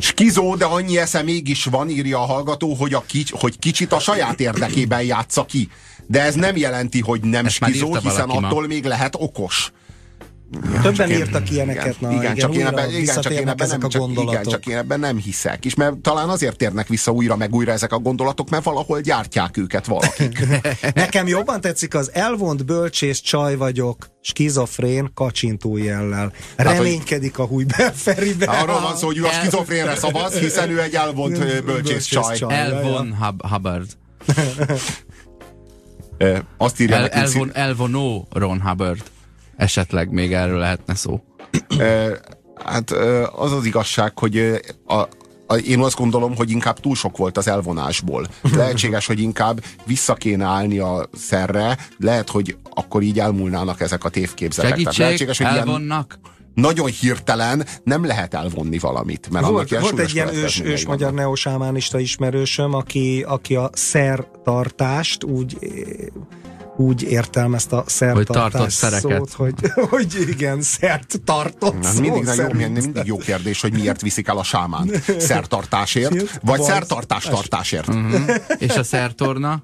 Skizó, de annyi esze mégis van, írja a hallgató, hogy, a kics, hogy kicsit a saját érdekében játsza ki. De ez nem jelenti, hogy nem Ezt skizó, hiszen valaki ma. attól még lehet okos. Többen én- írtak ilyeneket, igen, na igen, csak én ebben, igen, csak én ebben ezek nem, a csak, gondolatok. igen, csak én ebben nem hiszek. És mert talán azért térnek vissza újra meg újra ezek a gondolatok, mert valahol gyártják őket valakik. Nekem jobban tetszik az elvont bölcsész csaj vagyok, skizofrén kacsintó jellel. Hát, Reménykedik a Hújber Feribe. Arról van szó, hogy ő a skizofrénre szavaz, hiszen ő egy elvont bölcsész csaj. Elvon Hub- Hubbard. Azt írja El, nekünk elvon, elvonó Ron Hubbard. Esetleg még erről lehetne szó. Hát az az igazság, hogy a, a, én azt gondolom, hogy inkább túl sok volt az elvonásból. Lehetséges, hogy inkább vissza kéne állni a szerre, lehet, hogy akkor így elmúlnának ezek a tévképzetek. Tehát Segítség, lehetséges, hogy ilyen elvonnak. nagyon hirtelen nem lehet elvonni valamit, mert Volt, ilyen volt egy ilyen ős, ős magyar neosámánista ismerősöm, aki, aki a szertartást úgy úgy értelmezte a szertartás szót, hogy, hogy igen, szert tartott Na, szó, mindig, nagyon, szerint. mindig jó kérdés, hogy miért viszik el a sámán. Szertartásért, vagy Vagy- szertartás tartásért. És a szertorna?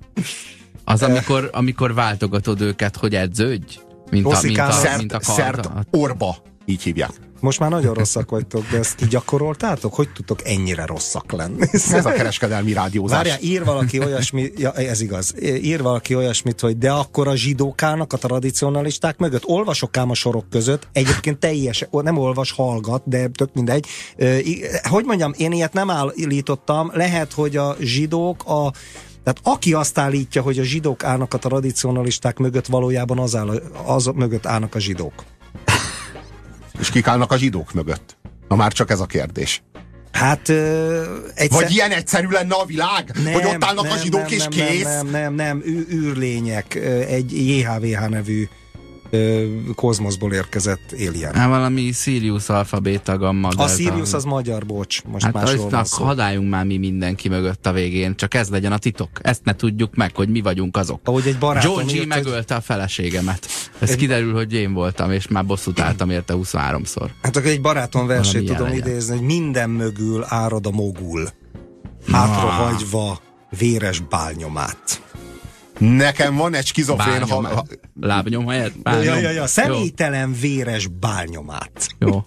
Az, amikor, amikor váltogatod őket, hogy edződj? Mint a, mint a, mint a Szert, kard. szert a- orba, így hívják. Most már nagyon rosszak vagytok, de ezt így gyakoroltátok? Hogy tudtok ennyire rosszak lenni? Ez a kereskedelmi rádiózás. Várjál, ír valaki olyasmi, ja, ez igaz, ír valaki olyasmit, hogy de akkor a zsidók állnak a tradicionalisták mögött. Olvasok ám a sorok között, egyébként teljes, nem olvas, hallgat, de tök mindegy. Hogy mondjam, én ilyet nem állítottam, lehet, hogy a zsidók a tehát aki azt állítja, hogy a zsidók állnak a tradicionalisták mögött, valójában az, áll, az mögött állnak a zsidók. És kik állnak a zsidók mögött? Na már csak ez a kérdés. Hát ö, egyszer... Vagy ilyen egyszerű lenne a világ? hogy ott állnak a zsidók és nem, kész? Nem, nem, nem, nem, űrlények, egy JHVH nevű kozmoszból érkezett alien. Hát valami Sirius alfabéta gamma. A. Sirius az magyar, bocs, most Hát másról van szó. hadáljunk már mi mindenki mögött a végén, csak ez legyen a titok. Ezt ne tudjuk meg, hogy mi vagyunk azok. Ahogy egy barátom John G. írt, hogy- megölte a feleségemet. Ez Egy- kiderül, hogy én voltam, és már bosszút álltam érte 23-szor. Hát akkor egy barátom versét tudom legyen. idézni, hogy minden mögül árad a mogul, hátrahagyva véres bálnyomát. Nekem van egy skizofrén... Bálnyom, Ha, ha, lábnyom helyett? Ja, Bálnyom. ja, ja, személytelen véres bálnyomát. Jó. Jó.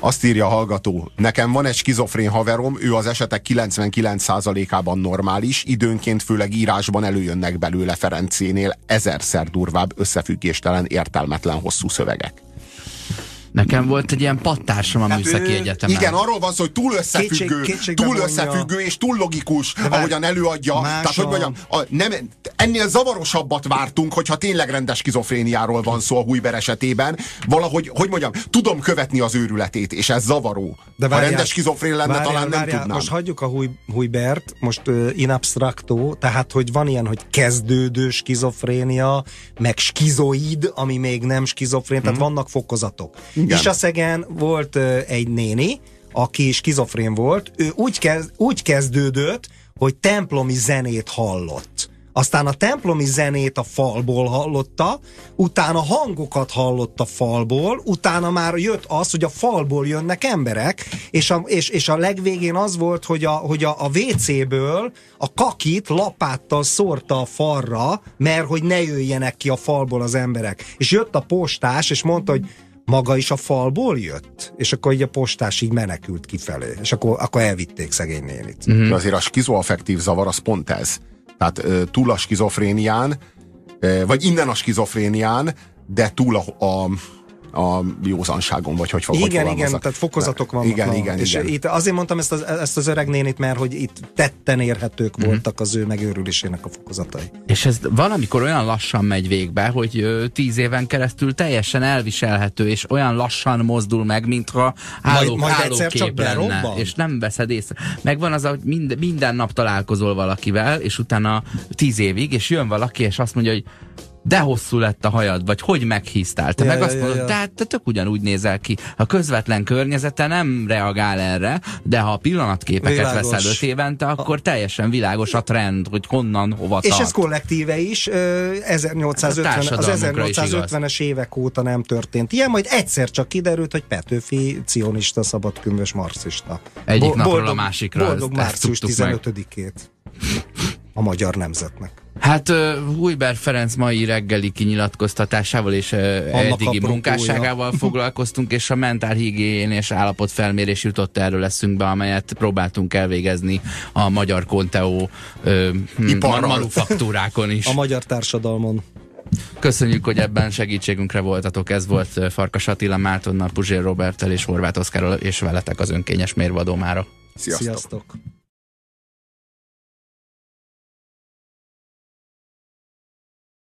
azt írja a hallgató. Nekem van egy skizofrén haverom, ő az esetek 99%-ában normális, időnként főleg írásban előjönnek belőle Ferencénél ezerszer durvább, összefüggéstelen, értelmetlen hosszú szövegek. Nekem volt egy ilyen pattársam a Hát műszaki ő- egyetemen. Igen, arról van szó, hogy túl összefüggő, Kétség- túl összefüggő és túl logikus, vár- ahogyan előadja. Tehát, hogy a- mondjam, a, nem, ennél zavarosabbat vártunk, hogyha tényleg rendes skizofréniáról van szó a Hújber esetében. Valahogy, hogy mondjam, tudom követni az őrületét, és ez zavaró. De ha várjál, rendes skizofrén lenne, várjál, talán nem várjál, tudnám. Most hagyjuk a Huybert, most uh, in abstracto, tehát hogy van ilyen, hogy kezdődő skizofrénia, meg skizoid, ami még nem skizofrén, tehát vannak fokozatok. Igen. És a szegen volt egy néni, aki skizofrén volt, ő úgy, kezd, úgy kezdődött, hogy templomi zenét hallott. Aztán a templomi zenét a falból hallotta, utána hangokat hallott a falból, utána már jött az, hogy a falból jönnek emberek, és a, és, és a legvégén az volt, hogy a, hogy a, a WC-ből a kakit lapáttal szórta a falra, mert hogy ne jöjjenek ki a falból az emberek. És jött a postás, és mondta, hogy maga is a falból jött? És akkor így a postás így menekült kifelé. És akkor, akkor elvitték szegény nénit. De azért a skizoaffektív zavar az pont ez. Tehát túl a skizofrénián, vagy innen a skizofrénián, de túl a, a, a józanságon, vagy hogy fog Igen, igen, tehát fokozatok vannak. Igen, igen, és igen. itt azért mondtam ezt az, ezt az öreg nénit, mert hogy itt tetten érhetők Mhm. voltak az ő megőrülésének a fokozatai. És ez valamikor olyan lassan megy végbe, hogy ö, tíz éven keresztül teljesen elviselhető, és olyan lassan mozdul meg, mintha álló, majd egyszer csak lenne, berobban? és nem veszed észre. Megvan az, hogy mind, minden nap találkozol valakivel, és utána tíz évig, és jön valaki, és azt mondja, hogy de hosszú lett a hajad, vagy hogy meghíztál. Te Ja, meg ja, azt ja, mondod, ja. de hát te tök ugyanúgy nézel ki. A közvetlen környezete nem reagál erre, de ha a pillanatképeket Világos. veszel öt évente, akkor teljesen világos a trend, hogy honnan, hova És tart. ez kollektíve is, ö, 1850, Ez a az társadalmunkra is 1850-es évek óta nem történt. Ilyen majd egyszer csak kiderült, hogy Petőfi cionista, szabadkümbös, marxista. Egyik Bo- napról boldog- a másikra, Boldog március tudtuk meg. 15-ét. A magyar nemzetnek. Hát uh, Hújber Ferenc mai reggeli kinyilatkoztatásával és uh, eddigi munkásságával foglalkoztunk, és a mentálhigién és állapotfelmérés jutott erről eszünkbe, amelyet próbáltunk elvégezni a magyar konteó uh, Iparral. manufaktúrákon is. A magyar társadalmon. Köszönjük, hogy ebben segítségünkre voltatok. Ez volt Farkas Attila Mártonnal, Puzsér Roberttel és Horváth Oszkárral, és veletek az önkényes mérvadó mára. Sziasztok. Sziasztok.